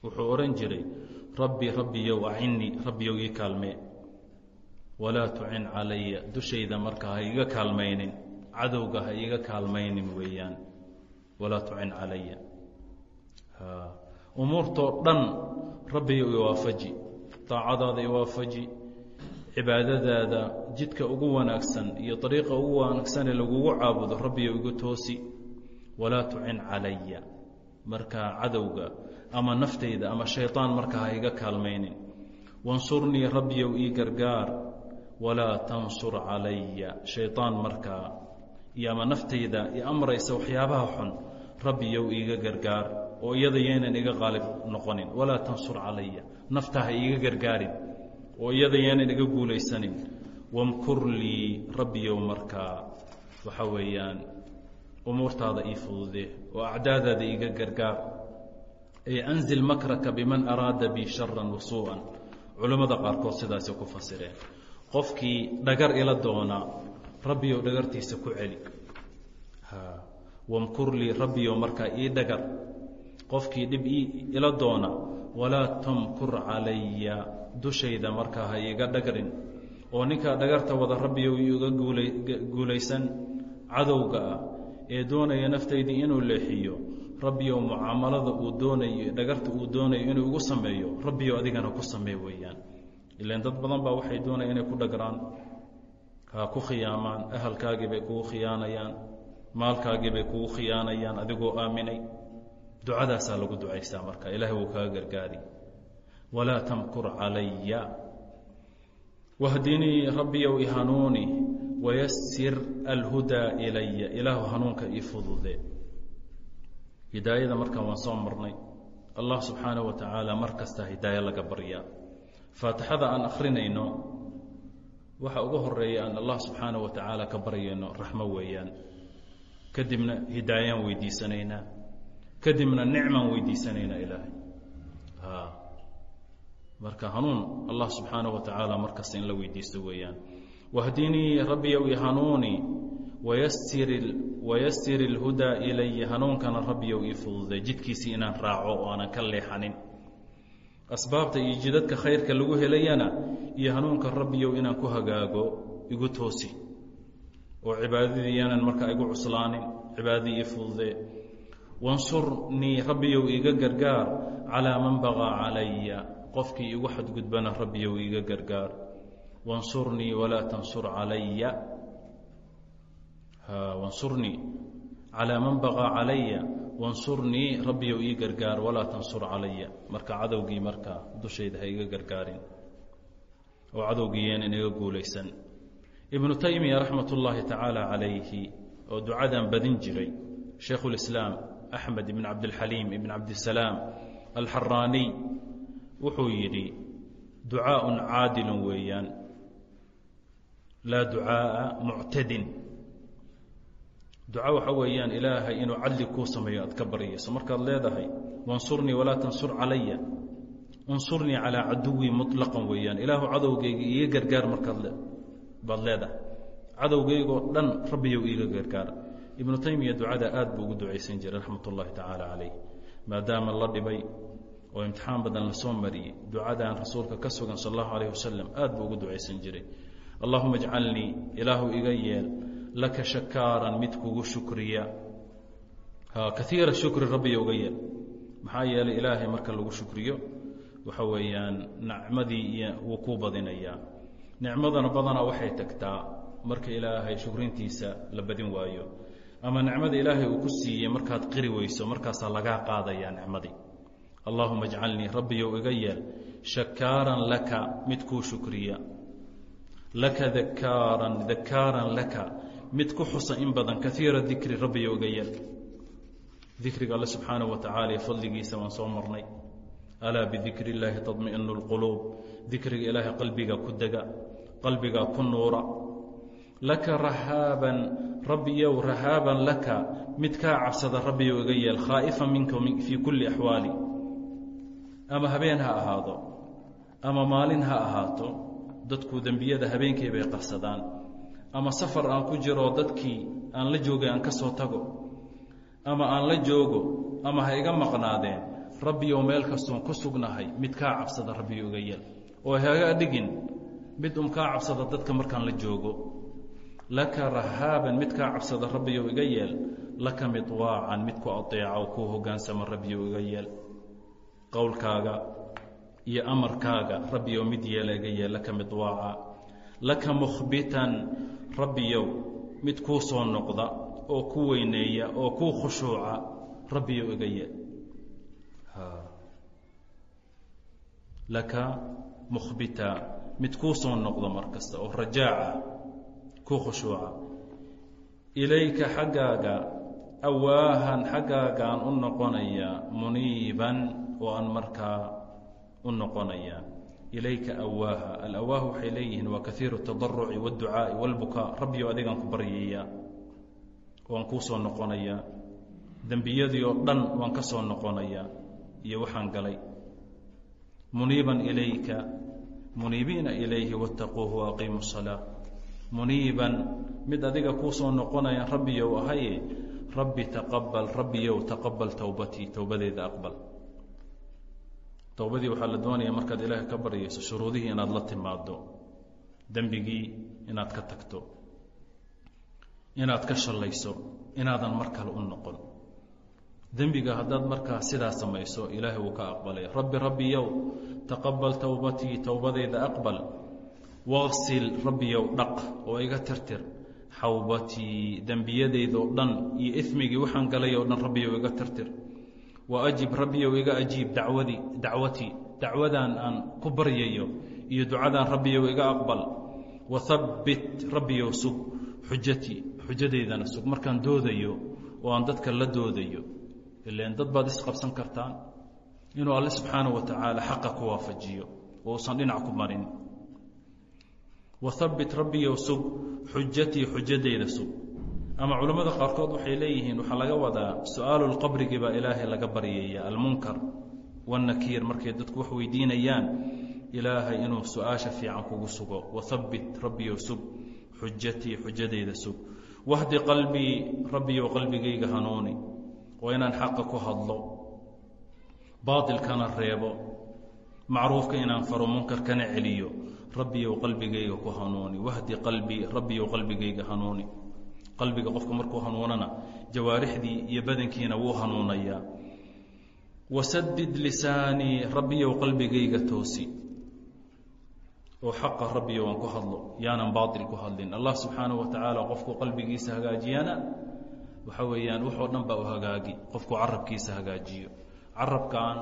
Wuxuu odhan jiray rabbi rabbiyow acinnii rabbiyow ii kaalmee walaa tucin calaya dushayda marka ha iga kaalmaynin cadowga ha iga kaalmaynin weeyaan. Walaa tucin calaya umuurtoo dhan rabbiyow iwaafaji daacadaada iwaafaji cibaadadaada jidka ugu wanaagsan iyo ariiqa ugu wanaagsanee lagugu caabudo rabbiyow igu toosi. Walaa tucin calaya. Markaa cadowga ama naftayda ama shayطaan markaa ha iga kaalmaynin. Wansurnii rabbiyow ii gargaar. Walaa tansur calaya. Shayطaan markaa iyo ama naftayda i amraysa waxyaabaha xun rabbiyow iiga gargaar oo iyada yaynan iga qaalib noqonin. Walaa tansur calaya nafta ha iiga gargaarin. Oo iyada yaynan iga guulaysanin. Wamkur lii rabbiyow markaa waxa weeyaan umuurtaada ii fudude oo acdaadaada iiga gargaar. Ay anzil makraka biman araada bi sharan wasuu'an culammada qaarkood sidaasay ku fasireen. Qofkii dhagar ila doona rabbiyow dhagartiisa ku celi. Wamkur lii rabbiyow markaa ii dhagar qofkii dhib ila doona walaa tamkur calaya. Dushayda markaa ha iiga dhagrin oo ninkaa dhagarta wada rabbiyow iiga guulaysan cadowga ah ee doonaya naftaydii inuu leexiyo rabbiyow mucaamalada uu doonayo dhagarta uu doonayo inuu igu sameeyo rabbiyow adigana ku samee weeyaan. Ilan dad badan baa waxay doonaya inay ku dhagraan ha ku khiyaamaan ahalkaagii bay kugu khiyaanayaan maalkaagii bay kugu khiyaanayaan adigoo aaminay ducadaasaa lagu ducaysaa marka ilaahay wuu kaga gargaari. Walaa tamkur calaya. Wahdinii rabbiyow i hanuuni wayasir alhudaa ilaya. Ilaahu hanuunka ii fudude. Hidaayada markaan waan soo marnay. Allah subxaanaه wa tacaala mar kasta hidaayo laga baryaa faatixada aan akrinayno waxa ugu horreeya aan allah subxaanaه wa tacaala ka baryayno raxmo weeyaan. Kadibna hidaayaan weydiisanaynaa kadibna nicmaan weydiisanayna ilaahay. Marka hanuun allah subxaanaه wa tacaala markasta in la weydiisto weeyaan. Wahdinii rabbiyow i hanuuni wayastir اlhudaa ilaya hanuunkana rabbiyow ii fududay jidkiisii inaan raaco oo aanan ka leexanin. Asbaabta iyo jidadka khayrka lagu helayana iyo hanuunka rabbiyow inaan ku hagaago igu toosi. Oo cibaadadii yaanan markaa igu cuslaanin cibaadadii ii fududee wansurnii rabbiyow iiga gargaar calaa man bagaa calaya. Qofkii igu xadgudbana rabbiyow iiga gargaar. Wansurnii walaa tansur calaya. Wansurnii calaa man bagaa calaya. Wansurnii rabbiyow ii gargaar walaa tansur calaya. Marka cadowgii markaa dushayda ha iga gargaarin. Oo cadowgii yeenan iga guulaysan. Ibnu taymiya raxmat ullaahi tacaala calayhi oo ducadan badin jiray shaykhu lislaam axmed ibn cabdilxaliim ibn cabdisalaam alxaraaniy wuxuu yidhi ducaaءun caadilun weeyaan laa ducaaءa muctadin duca waxa weeyaan ilaahay inuu cadli kuu sameeyo aad ka baryayso markaad leedahay wansurnii walaa tansur calaya unsurnii calaa caduwii muطlaqan weeyaan ilaahu cadowgayga iiga gargaar markaad baad leedahay cadowgaygoo dhan rabbiyow iiga gargaar ibnu taymiya ducada aad buu ugu ducaysan jiray raxmat ullaahi tacaala calayh. Maadaama la dhibay oo imtixaan badan la soo mariyey ducadan rasuulka ka sugan sal allahu alayh wasalam aad buu ugu ducaysan jiray. Allahuma ajcalnii ilaahu iga yeel laka shakaaran mid kugu shukriya. Kaiira shukri rabbiyo uga yeel. Maxaa yeelay ilaahay marka lagu shukriyo waxa weeyaan nicmadii wuu kuu badinayaa. Nicmadana badanaa waxay tagtaa marka ilaahay shukrintiisa la badin waayo ama nicmada ilaahay uu ku siiyey markaad qiri weyso markaasaa lagaa qaadayaa nicmadii allahuma ajcalnii rabbiyow iga yeel shakaaran laka mid kuu shukriya laka dakaaran dakaaran laka mid ku xusa in badan kaiira dikri rabbiyow iga yeel dikriga alle subxaanaه wa tacaala iyo fadligiisa waan soo marnay alaa bidikri اllaahi taطmiئinu اlquluub dikriga ilaahay qalbiga ku dega qalbigaa ku nuura laka rahaaban rabbiyow rahaaban laka mid kaa cabsada rabbiyow iga yeel khaa'ifa minka fii kulli axwaali. Ama habeen ha ahaado ama maalin ha ahaato dadku dembiyada habeenkii bay qarsadaan ama safar aan ku jiro dadkii aan la joogay aan ka soo tago ama aan la joogo ama ha iga maqnaadeen rabbiyow meel kastoon ku sugnahay mid kaa cabsada rabbiyo iga yeel. Oo haga dhigin mid um kaa cabsada dadka markaan la joogo laka rahaaban mid kaa cabsada rabbiyow iga yeel laka midwaacan mid ku adeeca oo kuu hogaansama rabbiyow iga yeel. Qowlkaaga iyo amarkaaga rabbiyow mid yeela iga yeel laka midwaaca laka mukhbitan rabbiyow mid kuu soo noqda oo ku weyneeya oo kuu khushuuca rabbiyow iga yeel. Laka mukhbita mid kuu soo noqda mar kasta oo rajaaca kuu khushuuca ilayka xaggaaga awaahan xaggaagaan u noqonayaa muniiban oo aan markaa u noqonayaa ilayka awaaha alawaaha waxay leeyihiin waa kaiiru tadaruci wاdducaa'i wاlbukaa rabbiyo adigaan ku baryayaa waan kuu soo noqonayaa dembiyadii oo dhan waan ka soo noqonayaa iyo waxaan galay muniiban ilayka muniibiina ilayhi waاtaquuhu waaqiimu الsalaa muniiban mid adiga kuu soo noqonaya rabbiyow ahaye rabbi taqabal rabbiyow taqabal towbatii towbadeeda aqbal. Towbadii waxaa la doonaya markaad ilaahay ka baryayso shuruudihii inaad la timaado dembigii inaad ka tagto inaad ka shallayso inaadan mar kale u noqon. Dembiga haddaad markaa sidaa samayso ilaahay wuu ka aqbalay rabbi rabbiyow taqabal towbatii towbadeyda aqbal waqsil rabbiyow dhaq oo iga tirtir. Xawbatii dembiyadaydoo dhan iyo ismigii waxaan galay oo dhan rabbiyow iga tirtir. Wa ajib rabbiyow iga ajiib dacwadii dacwatii dacwadaan aan ku baryayo iyo ducadaan rabbiyow iga aqbal. Wahabbit rabbiyow sug xujatii xujadeydana sug. Markaan doodayo oo aan dadka la doodayo ilan dad baad isqabsan kartaan. Inuu alle subxaana wa tacaala xaqa ku waafajiyo oo uusan dhinac ku marin wahabbit rabbiyow sug xujatii xujadeyda sug ama culammada qaarkood waxay leeyihiin waxaa laga wadaa su'aalu lqabrigii baa ilaahay laga baryaya almunkar wanakiir markay dadku wax weydiinayaan ilaahay inuu su'aasha fiican kugu sugo. Wahabbit rabbiyow sug xujatii xujadeyda sug wahdi qalbii rabbiyow qalbigayga hanuuni oo inaan xaqa ku hadlo baatilkana reebo macruufka inaan faro munkarkana celiyo rabbiyow qalbigayga ku hanuuni wahdi qalbii rabbiyow qalbigayga hanuuni. Qalbiga qofka markuu hanuunana jawaarixdii iyo badankiina wuu hanuunayaa wasadid lisaanii rabbiyow qalbigayga toosi. Oo xaqa rabbiyow aan ku hadlo yaanan baatil ku hadlin. Allah subxaanahu wa tacaala qofku qalbigiisa hagaajiyana waxa weeyaan waxoo dhan baa u hagaagi qofku carabkiisa hagaajiyo. Carabkan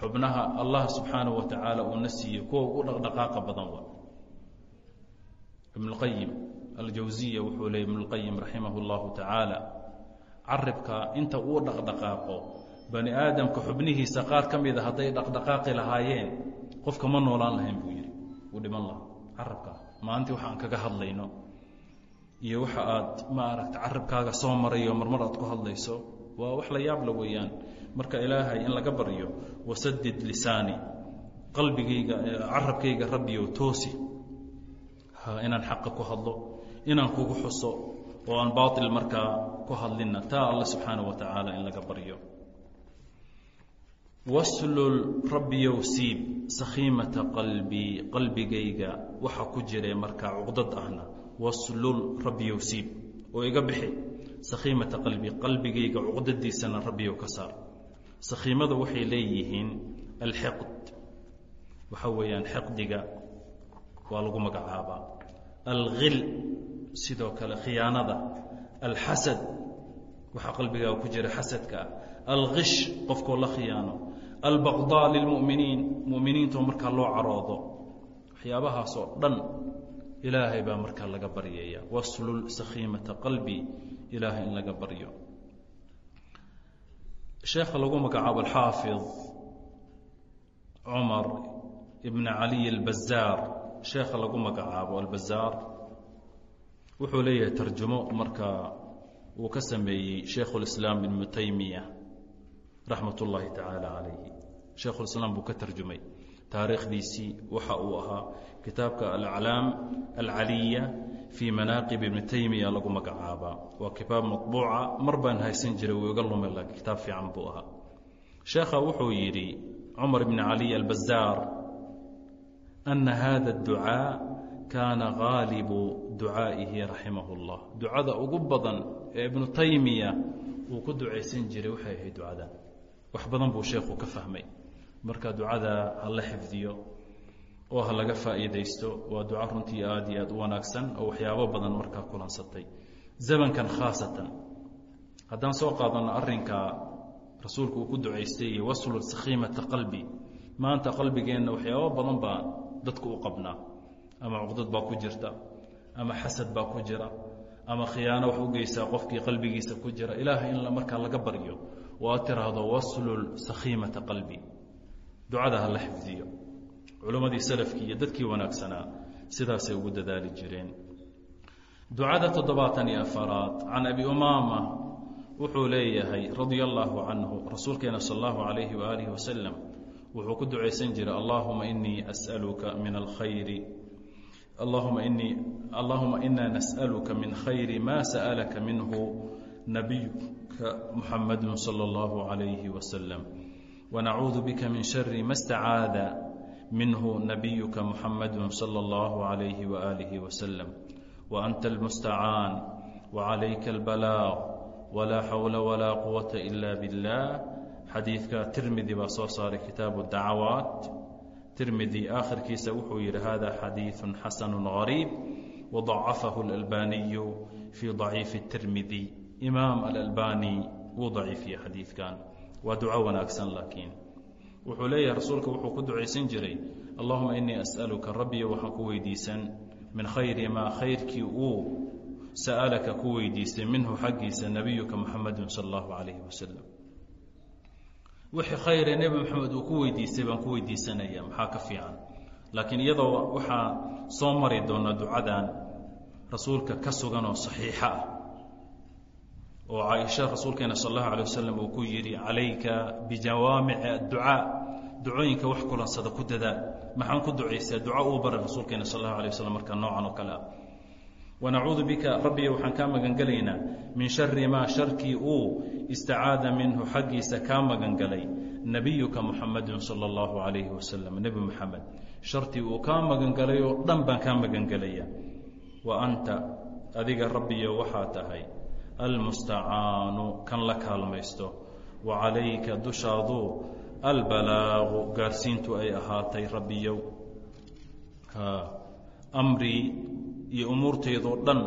xubnaha allah subxaanahu wa tacaala uuna siiyo kuwa ugu dhaqdhaqaaqa badan wa. Ibnulqayim aljawsiya wuxuu leeyay ibnulqayim raximah اllahu tacaala caribka inta uu dhaqdhaqaaqo bani aadamka xubnihiisa qaar ka mida hadday dhaqdhaqaaqi lahaayeen qofka ma noolaan lahayn buu yidhi. Uu dhiman lahaa carabka maalintii waxa kaga hadlayno iyo waxa aad ma aragta carabkaaga soo marayo marmar aad ku hadlayso waa wax la yaabla weeyaan marka ilaahay in laga baryo wasadid lisaani qalbigayga carabkayga rabbiyow toosi. Inaan xaqa ku hadlo inaan kugu xuso oo aan baatil markaa ku hadlinna taa alla subxaanaه wa tacaala in laga baryo. Waslul rabbiyow siib sakhiimata qalbii qalbigayga waxa ku jire markaa cuqdad ahna. Waslul rabbiyow siib oo iga bixi sakhiimata qalbii qalbigayga cuqdadiisana rabbiyow ka saar sakhiimada waxay leeyihiin alxiqd. Waxa weeyaan xiqdiga waa lagu magacaabaa alghil sidoo kale khiyaanada. Alxasad waxaa qalbigaaga ku jira xasadka. Ah alkish qofkoo la khiyaano. Albaqdaa lilmu'miniin mu'miniintoo markaa loo caroodo waxyaabahaasoo dhan ilaahay baa markaa laga baryaya waslul sakhiimata qalbi ilaahay in laga baryo sheekha lagu magacaabo alxaafid cumar ibn caliy albazaar sheekha lagu magacaabo albazaar wuxuu leeyahay tarjumo marka uu ka sameeyey shaykhulislaam ibnu taymiya raxmat ullaahi tacaala calayhi shaykhulislaam buu ka tarjumay taariikhdiisii waxa uu ahaa kitaabka alaclaam alcaliya fii manaaqib ibni taymiya lagu magacaabaa waa kitaab mabuuca mar baan haysan jiray wuu iga lumila kitaab fiican buu ahaa. Sheekha wuxuu yidhi cumar bni caliy albazaar anna haada ducaa kaana qaalibu ducaa'ihi raximahu اllah ducada ugu badan ee ibnu taymiya uu ku ducaysan jiray waxay ahayd ducadan wax badan buu sheekhu ka fahmay. Marka ducada hala xifdiyo oo ha laga faa'iidaysto waa duco runtii aad iyo aad u wanaagsan oo waxyaabo badan markaa kulansatay zamankan khaasatan. Haddaan soo qaadanno arrinka rasuulku uu ku ducaystay iyo waslu sakhiimata qalbi maanta qalbigeenna waxyaabo badan baa dadku u qabnaa ama cuqdad baa ku jirta ama xasad baa ku jira ama khiyaano wax u geysaa qofkii qalbigiisa ku jira. Ilaahay in markaa laga baryo oo aad tiraahdo waslul sakhiimata qalbi ducada ha la xifdiyo culimmadii salafkii iyo dadkii wanaagsanaa sidaasay ugu dadaali jireen. Ducada toddobaatan iyo afaraad can abi umaama wuxuu leeyahay radia allaahu canhu rasuulkeena sal allahu calayhi waaalihi wasalam wuxuu ku ducaysan jiray allahuma inii as'aluka min alkhayri allahuma inii allahuma inaa nas'aluka min khayri ma sa'alaka minhu nabiyuka muxamadu sala allahu calayhi wasalam wanacuudu bika min shari ma stacaada minhu nabiyuka muxamadu sala allahu calayhi waaalihi wasalam wa anta almustacaan wacalayka albalaaq walaa xowla walaa quwata ila billah. Xadiidka tirmidi baa soo saaray kitaabu dacwaat. Tirmidi aakhirkiisa wuxuu yidhi hada xadiidu xasanu qariib wadacafahu alalbaaniyu fii daciifi tirmidi imaam alalbani wuu daciifiye xadiidkan. Waa duco wanaagsan laakiin wuxuu leeyahay rasuulka wuxuu ku ducaysan jiray allahuma inii as'aluka rabbiyo waxaan ku weydiisan min khayri maa khayrkii uu sa'alaka ku weydiistay minhu xaggiisa nebiyuka muxamadu sal allahu calayhi wasalam wixii khayre nebi moxamed uu ku weydiistay baan ku weydiisanaya maxaa ka fiican? Laakiin iyadoo waxaa soo mari doona ducadan rasuulka ka sugan oo saxiixa ah oo caaisha rasuulkeena sal allahu alay wasalam uu ku yidhi calayka bijawaamici adducaa. Ducooyinka wax kulansada ku dadaa maxaan ku ducaysaa duco uu baray rasuulkeena sal allahu alay wasalam marka noocan oo kale ah. Wanacuudu bika rabbiyo waxaan kaa magangelaynaa min shari maa sharkii uu istacaada minhu xaggiisa kaa magangalay. Nebiyuka muxamedun sala allahu calayhi wasalam nebi moxamed shartii uu kaa magangalay oo dhan baan kaa magangelaya wa anta adiga rabbiyo waxaa tahay almustacaanu kan la kaalmaysto. Wa calayka dushaadu albalaaqu gaarsiintu ay ahaatay rabbiyow amrii iyo umuurtaydoo dhan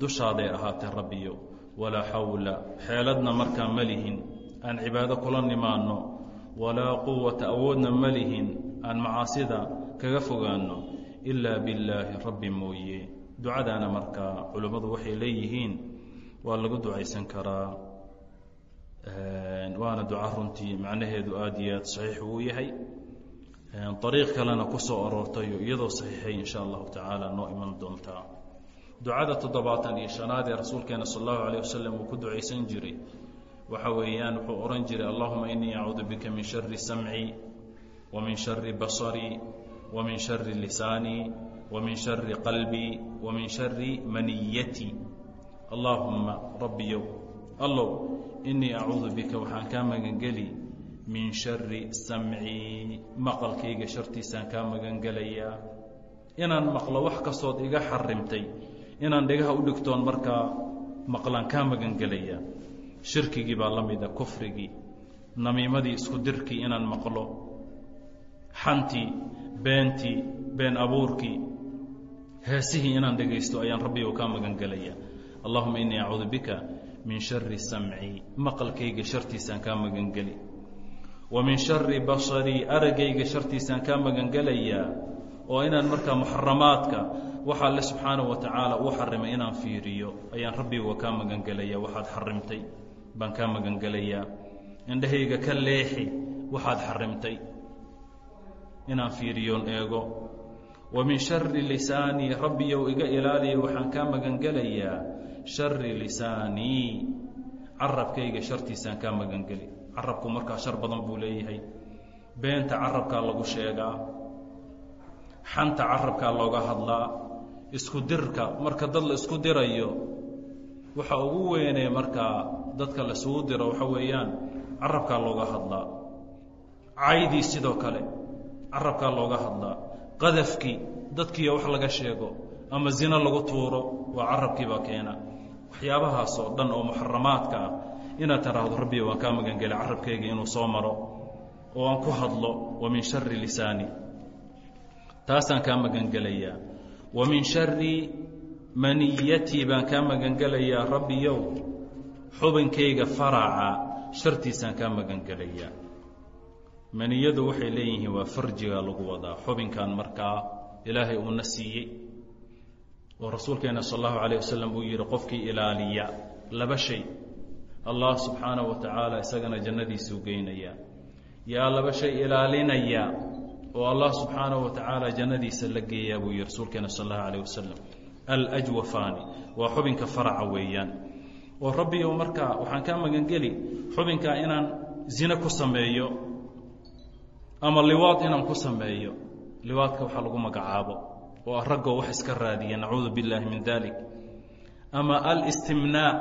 dushaaday ahaatay rabbiyow walaa xawla xeeladna markaa ma lihin. Aan cibaado kula nimaanno. Walaa quwata awoodna ma lihin. Aan macaasida kaga fogaanno. Ilaa billaahi rabbi mooye. Ducadaana markaa culimmadu waxay leeyihiin waa lagu ducaysan karaa waana duca runtii macnaheedu aada iyo aad saxiix uu yahay. Ariiq kalena ku soo aroortayo iyadoo saxiixay insha allahu tacaala noo iman doontaa. Ducada toddobaatan iyo shanaad ee rasuulkeena sal allahu alayh wasalam uu ku ducaysan jiray waxa weeyaan wuxuu odhan jiray allahuma inii acuudu bika min shari samci wa min shari basarii wa min shari lisaanii wa min shari qalbii wa min shari maniyatii allaahumma rabbiyow allow inii acuudu bika waxaan kaa magangeli min shari samcii maqalkayga shartiisaan kaa magangelayaa. Inaan maqlo wax kastood iga xarimtay inaan dhegaha u dhigtoon markaa maqlaan kaa magangelayaa. Shirkigii baa la mida kufrigii namiimadii isku dirkii inaan maqlo xantii beentii been abuurkii heesihii inaan dhegaysto ayaan rabbigo kaa magangelayaa allahuma inii acuudu bika min shari samci maqalkayga shartiisaan kaa magangeli wa min shari basarii araggayga shartiisaan kaa magangelayaa oo inaan markaa muxaramaadka waxa alle subxaanahu wa tacaala uu xarimay inaan fiiriyo ayaan rabbiga kaa magangelaya waxaad xarimtay baan kaa magangelayaa indhahayga ka leexi waxaad xarimtay inaan fiiriyoon eego. Wa min shari lisaanii rabbiyow iga ilaaliya waxaan kaa magangelayaa shari lisaanii carabkayga shartiisaan kaa magangeli carabku markaa shar badan buu leeyahay. Beenta carabkaa lagu sheegaa. Xanta carabkaa looga hadlaa. Isku dirka marka dad la isku dirayo waxa ugu weynee markaa dadka la isugu diro waxa weeyaan carabkaa looga hadlaa. Caydii sidoo kale carabkaa looga hadlaa. Qadafkii dadkiiyo wax laga sheego ama zino lagu tuuro waa carabkiibaa keena waxyaabahaasoo dhan oo muxaramaadka ah. Inaad taraahdo rabbiyo waan kaa magangela carabkayga inuu soo maro oo aan ku hadlo wa min shari lisaani. Taasaan kaa magangelayaa. Wa min shari maniyatii baan kaa magangelayaa. Rabbiyow xubinkayga faraca shartiisaan kaa magangelayaa. Maniyadu waxay leeyihiin waa farjigaa lagu wadaa xubinkan markaa ilaahay uuna siiyey oo rasuulkeena sal allahu calayh wasalam uu yidhi qofkii ilaaliya laba shay allah subxaanahu wa tacaala isagana jannadiisuu geynayaa yaa laba shay ilaalinaya oo allah subxaanahu wa tacaala jannadiisa la geeyaa buu yihi rasuulkeena sal allahu alayh wasalam aljwafaani waa xubinka faraca weeyaan. Oo rabbiyo markaa waxaan kaa magangeli xubinkaa inaan zine ku sameeyo ama liwaad inaan ku sameeyo liwaadka waxaa lagu magacaabo oo ah raggoo wax iska raadiya nacuudu billaahi min dalik ama alistimnaa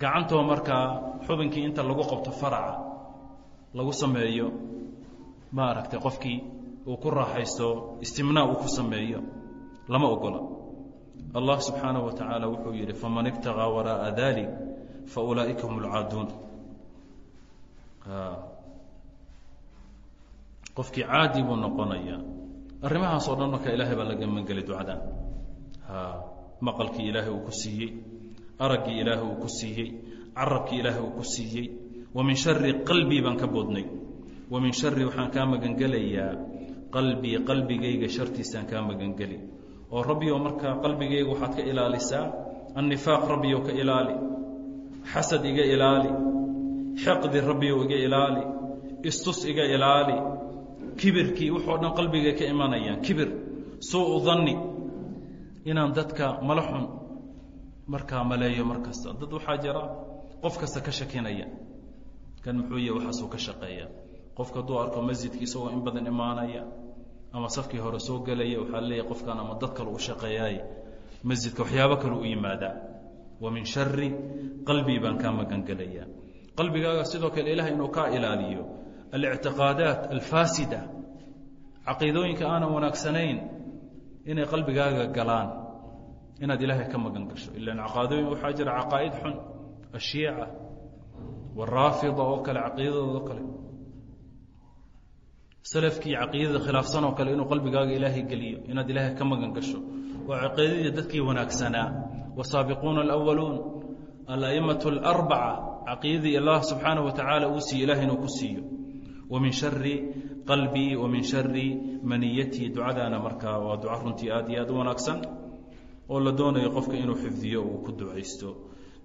gacantoo markaa xubinkii inta lagu qabto faraca lagu sameeyo maaragtay qofkii uu ku raaxaysto istimnaa uu ku sameeyo lama ogola allah subxaanaه wa tacaala wuxuu yidhi faman ibtagىa waraaءa dalik faulaa'ika hum اlcaaduun qofkii caadi buu noqonayaa arrimahaas oo dhan marka ilaahay baa laga mageli ducadan maqalkii ilaahay uu ku siiyey araggii ilaahay uu ku siiyey carabkii ilaahay uu ku siiyey. Wa min shari qalbii baan ka boodnay. Wa min shari waxaan kaa magangelayaa qalbii qalbigayga shartiisaan kaa magangeli oo rabbiyow markaa qalbigayga waxaad ka ilaalisaa annifaaq rabbiyow ka ilaali xasad iga ilaali xiqdi rabbiyow iga ilaali istus iga ilaali kibirkii wuxoo dhan qalbigay ka imanayaan kibir. Suu danni inaan dadka mala xun markaa maleeyo mar kasta. Dad waxaa jira qof kasta ka shakinaya. Kan muxuu yahy waxaasuu ka shaqeeya. Qofka hadduu arko masjidki isagoo in badan imaanaya ama safkii hore soo gelaya waxaa leeyahy qofkan ama dad kale u shaqeeyaay masjidka waxyaabo kale u yimaadaa. Wa min shari qalbii baan kaa magangelaya qalbigaaga sidoo kale ilahay inuu kaa ilaaliyo alictiqaadaat alfaasida caqiidooyinka aanan wanaagsanayn inay qalbigaaga galaan. Inaad ilaahay ka magan gasho. Ilan caqaadooyin waxaa jira caqaa'id xun ashiica waraafida oo kale caqiidadooda oo kale. Salafkii caqiidada khilaafsan oo kale inuu qalbigaaga ilaahay geliyo. Inaad ilaahay ka magan gasho. Waa caqiidadii dadkii wanaagsanaa. Wasaabiquuna alawaluun ala'immatu alarbaca caqiidadii allah subxaanaه wa tacaala uu siiye ilahay inuu ku wa min shari qalbii wa min shari maniyatii ducadaana markaa waa duca runtii aad iyo aad u wanaagsan oo la doonayo qofka inuu xifdiyo uu ku ducaysto.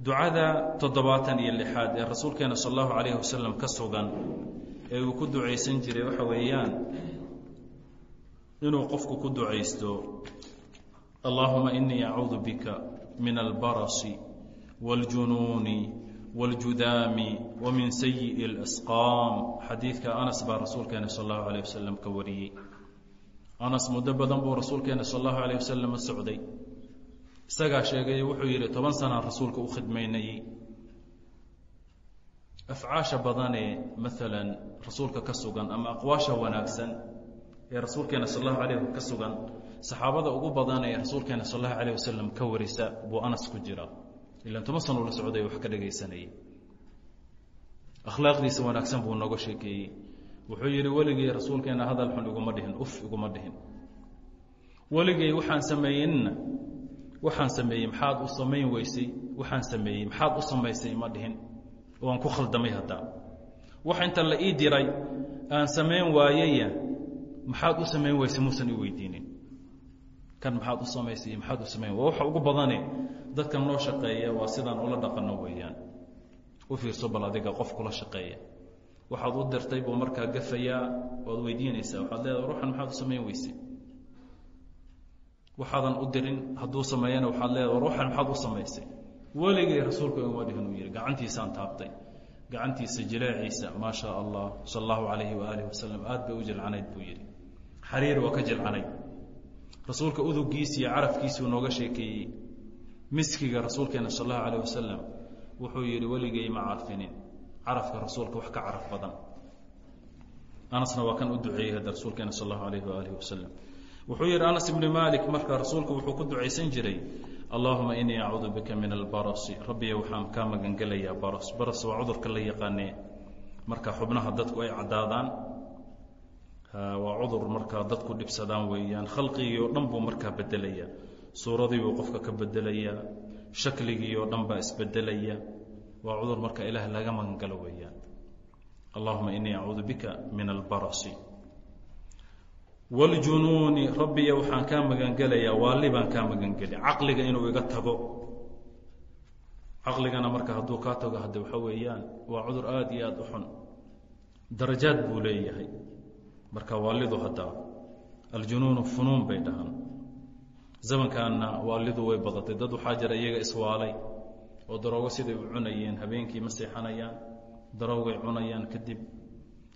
Ducada toddobaatan iyo lixaad ee rasuulkeena sal allahu alayh wasalam ka sugan ee uu ku ducaysan jiray waxa weeyaan inuu qofku ku ducaysto allahuma inii acuudu bika min albarasi wاljunuuni wاljudaami wa min sayiءi اlasqaam xadiidka anas baa rasuulkeena sal allahu alayh wasalam ka wariyey anas muddo badan buu rasuulkeena sal allahu alayh wasalam socday isagaa sheegay wuxuu yidhi toban sanaan rasuulka u khidmaynayey afcaasha badanee maalan rasuulka ka sugan ama aqwaasha wanaagsan ee rasuulkeena sal allahu alayh ka sugan saxaabada ugu badan ee rasuulkeena sal allahu alayh wasalam ka warisa buu anas ku jira ilan toban sanuu la socday wax ka dhagaysanayay akhlaaqdiisa wanaagsan buu nooga sheekeeyey. Wuxuu yidhi weligay rasuulkeena hadal xun iguma dhihin uf iguma dhihin. Weligay waxaan sameeyenna waxaan sameeyey maxaad u samayn weysay? Waxaan sameeyey maxaad u samaysay? Ma dhihin. Waan ku khaldamay haddaa wax inta la ii diray aan samayn waayaya maxaad u samayn weysay? Muusan i weydiinin kan maxaad u samaysay maxaad u samayn waa waxa ugu badane dadka noo shaqeeya waa sidaan ula dhaqanno weeyaan. U fiirso bal adiga qof kula shaqeeya. Waxaad u dirtay buu markaa gafayaa waad weydiinaysaa waxaad leedahay ruuxan maxaad u samayn weysay waxaadan u dirin hadduu sameeyana waxaad leedahay ruuxan maxaad u samaysay weligay rasuulka uma dhihin uu yidhi gacantiisaan taabtay. Gacantiisa jileeciisa maa allah sal allahu calayhi waaalih wasalam aad bay u jilcanayd buu yidhi. Xariir waa ka jilcanay rasuulka udugiisa iyo carafkiisuu nooga sheekeeyey. Miskiga rasuulkeena sal allahu alayh wasalam wuxuu yidhi weligay ma carfinin carafka rasuulka wax ka caraf badan. Anasna waa kan u duceeyey hadda rasuulkeena sal allahu alayh waaalih wasalam wuxuu yidhi anas ibni malik marka rasuulku wuxuu ku ducaysan jiray allahuma inii acuudu bika min albarasi rabbiya waxaan kaa magangelayaa baras. Baras waa cudurka la yaqaanee. Marka xubnaha dadku ay caddaadaan waa cudur markaa dadku dhibsadaan weeyaan. Khalqigii oo dhan buu markaa bedelaya suuradii buu qofka ka bedelayaa. Shakligii oo dhan baa isbedelaya waa cudur marka ilaah laga magangalo weeyaan. Allahuma inii acuudu bika min albarasi wاljunuuni rabbiya waxaan kaa magangelayaa waalli baan kaa magangeli caqliga inuu iga tago. Caqligana marka hadduu kaa tago hadde waxa weeyaan waa cudur aada iyo aada u xun. Darajaad buu leeyahay marka waalidu haddaa aljunuunu funuun bay dhahaan. Zamankaana waalidu way badatay dad waxaa jira iyaga iswaalay oo daroogo siday u cunayeen habeenkii ma seexanayaan daroogay cunayaan kadib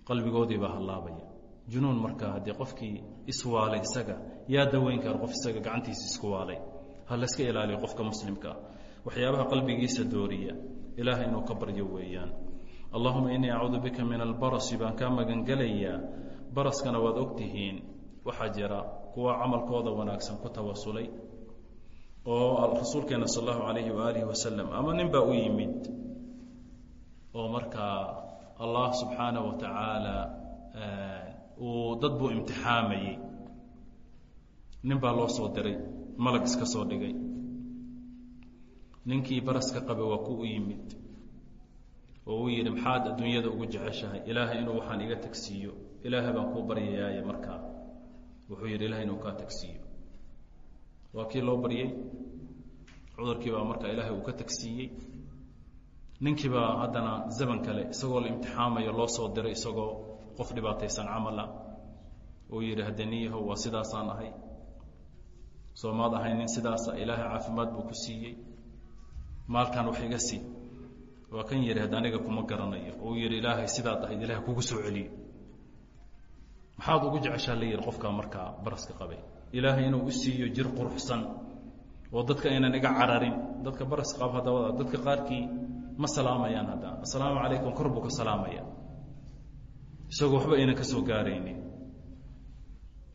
qalbigoodii baa hallaabaya. Junuun markaa haddii qofkii iswaalay isaga yaa daweyn kara qof isaga gacantiisa isku waalay ha layska ilaaliyo qofka muslimka. Ah waxyaabaha qalbigiisa dooriya ilaahay inuu ka baryo weeyaan. Allahuma inii acuudu bika min albarasi baan kaa magangelayaa baraskana waad ogtihiin waxaa jira kuwa camalkooda wanaagsan ku tawasulay oo rasuulkeena sal allahu alayhi waaalihi wasalam ama nin baa u yimid oo markaa allah subxaanah wa tacaala uu dad buu imtixaamayey nin baa loo soo diray malag iska soo dhigay. Ninkii baraska qabay waa ku u yimid oo uu yidhi maxaad adduunyada ugu jeceshahay? Ilaahay inuu waxaan iga tagsiiyo ilaahay baan kuu baryayaaye markaa wuxuu yidhi ilahay inuu kaa tagsiiyo. Waa kii loo baryey cudurkii baa markaa ilaahay uu ka tagsiiyey. Ninkii baa haddana zaman kale isagoo la imtixaamayo loo soo diray isagoo qof dhibaataysan camala. Uu yidhi hadde nin waa sidaasaan ahay. Soomaad ahay nin sidaasa ilaahay caafimaad buu ku siiyey. Maalkan wax iga sii waa kan yidhi had aniga kuma garanayo. Uu yidhi ilaahay sidaad ahayd ilahay kugu soo celiyo maxaad ugu jeceshaa la yidhi qofkaa markaa baraska qabay? Ilaahay inuu u siiyo jir quruxsan oo dadka aynan iga cararin. Dadka baraska qaba haddawada dadka qaarkii ma salaamayaan hadda. Assalaamu calaykum kor buu ka salaamaya. Isagoo waxba aynan ka soo gaaraynin.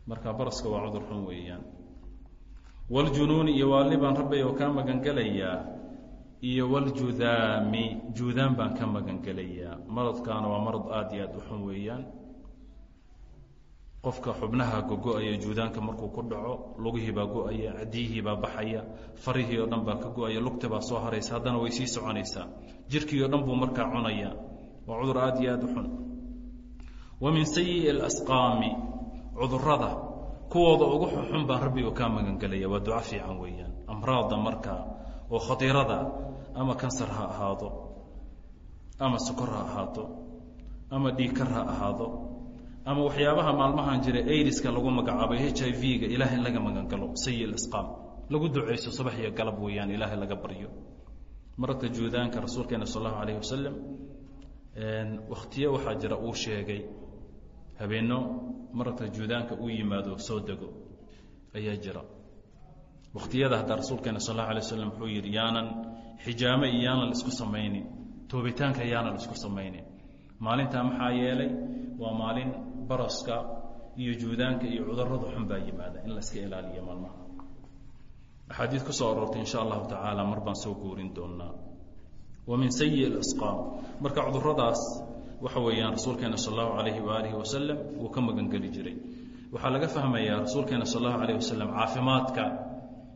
Marka baraska waa cudur xun weeyaan. Wljunuuni iyo waalni baan rabbay oo kaa magangelayaa iyo wljudaami juudaan baan ka magangelayaa maradkaana waa marad aada iyo aada u xun weeyaan qofka xubnaha gogo-aya juudaanka markuu ku dhaco lugihii baa go'aya cadiyihii baa baxaya farihii oo dhan baa ka go'aya lugta baa soo haraysa haddana way sii soconaysaa. Jirkii oo dhan buu markaa cunaya. Waa cudur aada iyo aada u xun. Wa min sayi'i اlasqaami cudurrada kuwooda ugu xunxun baan rabbiga kaa magangelaya waa duco fiican weeyaan. Amraada markaa oo khatiirada ama kansar ha ahaado ama sokor ha ahaato ama dhiigkar ha ahaado ama waxyaabaha maalmahan jira aidiska lagu magacaabay h i v-ga ilahay in laga magangalo sayi lagu ducayso subax iyo galab weeyaan ilaahay laga baryo. Mararka juudaanka rasuulkeena sal allahu alayh wasalam wakhtiyo waxaa jira uu sheegay habeenno mararka juudaanka uu yimaado soo dego. Ayaa jira. Wakhtiyada hadda rasuulkeena sal allahu alay waslam wuxuu yidhi yaanan xijaamo iyo yaanan la isku samaynin. Toobitaanka yaanan isku samaynin. Maalintaa maxaa yeelay? Waa maalin baraska iyo juudaanka iyo cudurrada xun baa yimaada in la iska ilaaliyo maalmaha. Axaadiid ku soo aroortay insha allahu tacaala mar baan soo guurin doonaa wa min sayi asqaam marka cuduradaas waxa weeyaan rasuulkeena sal allahu alayhi waalihi wasalam wuu ka magangeli jiray. Waxaa laga fahmayaa rasuulkeena sal allahu alayh wasalam caafimaadka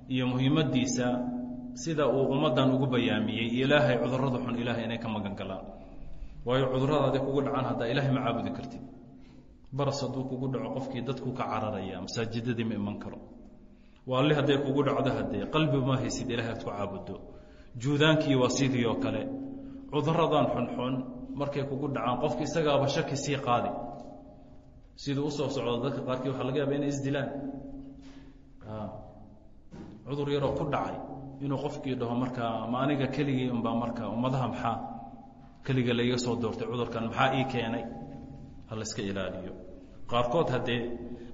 iyo muhiimadiisa sida uu ummaddan ugu bayaamiyey ilaahay cudurrada xun ilahay inay ka magan waayo cudurrada aday kugu dhacaan haddaa ilaahay ma caabudi kartid baras hadduu kugu dhaco qofkii dadku ka cararaya masaajidadii ma iman karo. Waalli hadday kugu dhacdo haddee qalbi ma haysid ilahay ku caabuddo juudaankii waa sidii oo kale. Cuduradan xunxun markay kugu dhacaan qofki isagaaba shaki sii qaadi. Siduu u soo socdo dadka qaarkii waxaa laga yaaba inay isdilaan. Cudur yaroo ku dhacay inuu qofkii dhaho markaa ma aniga keligii unbaa markaa ummadaha maxaa? Keliga laiga soo doortay cudurkan maxaa ii keenay? Ha layska ilaaliyo qaarkood haddee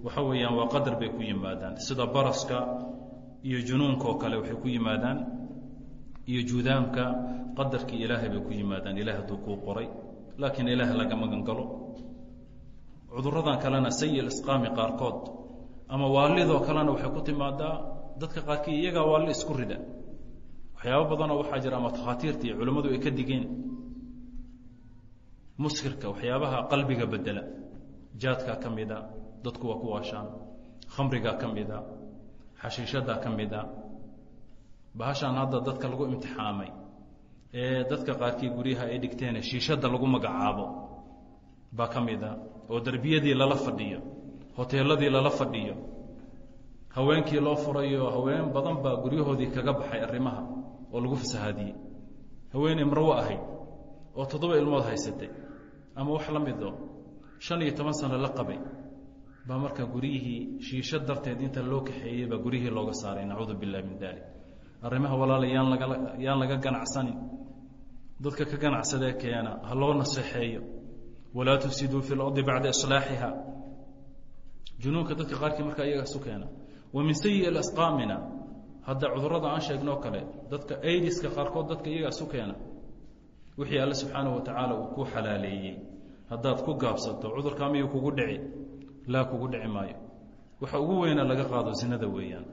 waxa weeyaan waa qadar bay ku yimaadaan. Sida baraska iyo junuunkaoo kale waxay ku yimaadaan iyo juudaanka qadarkii ilaahay bay ku yimaadaan. Ilahay hadduu kuu qoray laakiin ilaahay laga magan cuduradan kalena sayi isqaami qaarkood ama waalidoo kalena waxay ku timaadaa dadka qaarkii iyagaa waalli isku rida. Waxyaabo badanoo waxaa jira ama takhaatiirta iyo culimmadu ay ka digeen. Muskirka waxyaabaha qalbiga bedela jaadkaa ka mida dadku waa ku waashaan. Khamrigaa ka mida xashiishadaa ka mida. Bahashaan hadda dadka lagu imtixaamay ee dadka qaarkii guryaha ay dhigteene shiishadda lagu magacaabo baa ka mida oo derbiyadii lala fadhiyo hoteeladii lala fadhiyo haweenkii loo furayo haween badan baa guryahoodii kaga baxay arrimaha oo lagu fasahaadiyey haweeney marwo ahayd oo toddoba ilmood haysatay ama wax la mido shan iyo toban sano la qabay baa marka guryihii shiisho darteed inta loo kaxeeyey baa guryihii looga saaray nacuudu billahi min dalik arrimaha walaala yaan laga ganacsanin. Dadka ka ganacsadee keena ha loo naseexeeyo. Walaa tufsiduu fi lardi bacda islaaxiha. Junuunka dadka qaarkii markaa iyagaasu keena. Wa min sayi asqaamina hadda cudurrada aan sheegnoo kale dadka aidiska qaarkood dadka iyagaasu keena. Wixii alle subxaanahu watacaala uu ku xalaaleeyey haddaad ku gaabsato cudurkaa miyuu kugu dhici laa kugu dhici maayo waxa ugu weyna laga qaado zinada weeyaan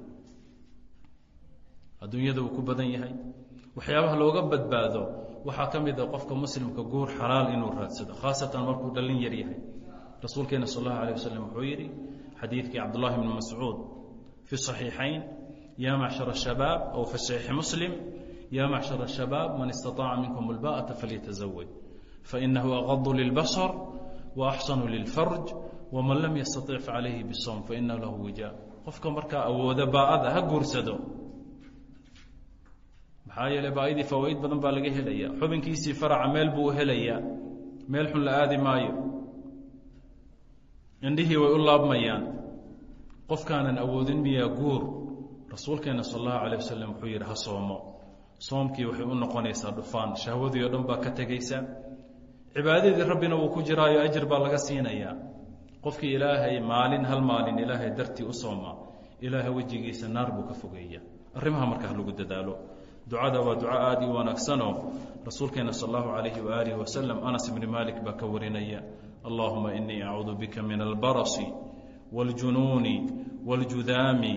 adduunyada uu ku badan yahay waxyaabaha looga badbaado waxaa ka mid a qofka muslimka guur xalaal inuu raadsado khaasatan markuu dhallin yar yahay rasuulkeena sal allahu alah wasalam wuxuu yidhi xadiidkii cabdullahi bni mascuud fi صaxiixayn ya macshar الshabaab aw fi صaxiixi muslim ya macshar الshabaab man istaطaaca minkum اlba'ata falyatazawaj fainahu agadu lilbasar waaxsanu lilfarj waman lam yastaطic facalayhi bisawm fainahu lahu wija qofka markaa awooda baa'ada ha guursado maxaa yeele baaidii fawaaid badan baa laga helaya xubinkiisii faraca meel buu helayaa meel xun la aadi maayo indhihii way u laabmayaan qofkaanan awoodin miyaa guur rasuulkeena sal allahu alah wasalam wuxuu yidhi ha soomo soomkii waxay u noqonaysaa dhufaan shahwadii oo dhan baa ka cibaadadii rabbina wuu ku jiraayo ajir baa laga siinayaa qofkii ilaahay maalin hal maalin ilaahay dartii u sooma ilaahay wejigiisa naar buu ka fogeeya arrimaha markaa lagu dadaalo ducada waa duco aada i wanaagsanoo rasuulkeena sal allahu calayhi waaalihi wasalam anas ibni maalik baa ka warinaya allahuma inii acuudu bika min albarasi wاljunuuni wاljudaami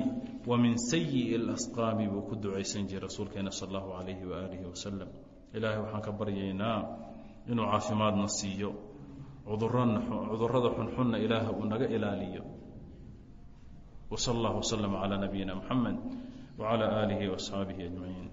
wa min sayi'i اlasqaami buu ku ducaysan jiray rasuulkeena sal allahu calayhi waaalihi wasalam ilaahay waxaan ka baryaynaa inuu caafimaadna siiyo cudurrada xunxunna ilaaha uu naga ilaaliyo wsal allah wslm calaa nabiyina mxamed wcalى aalihi waasxaabihi ajmaciin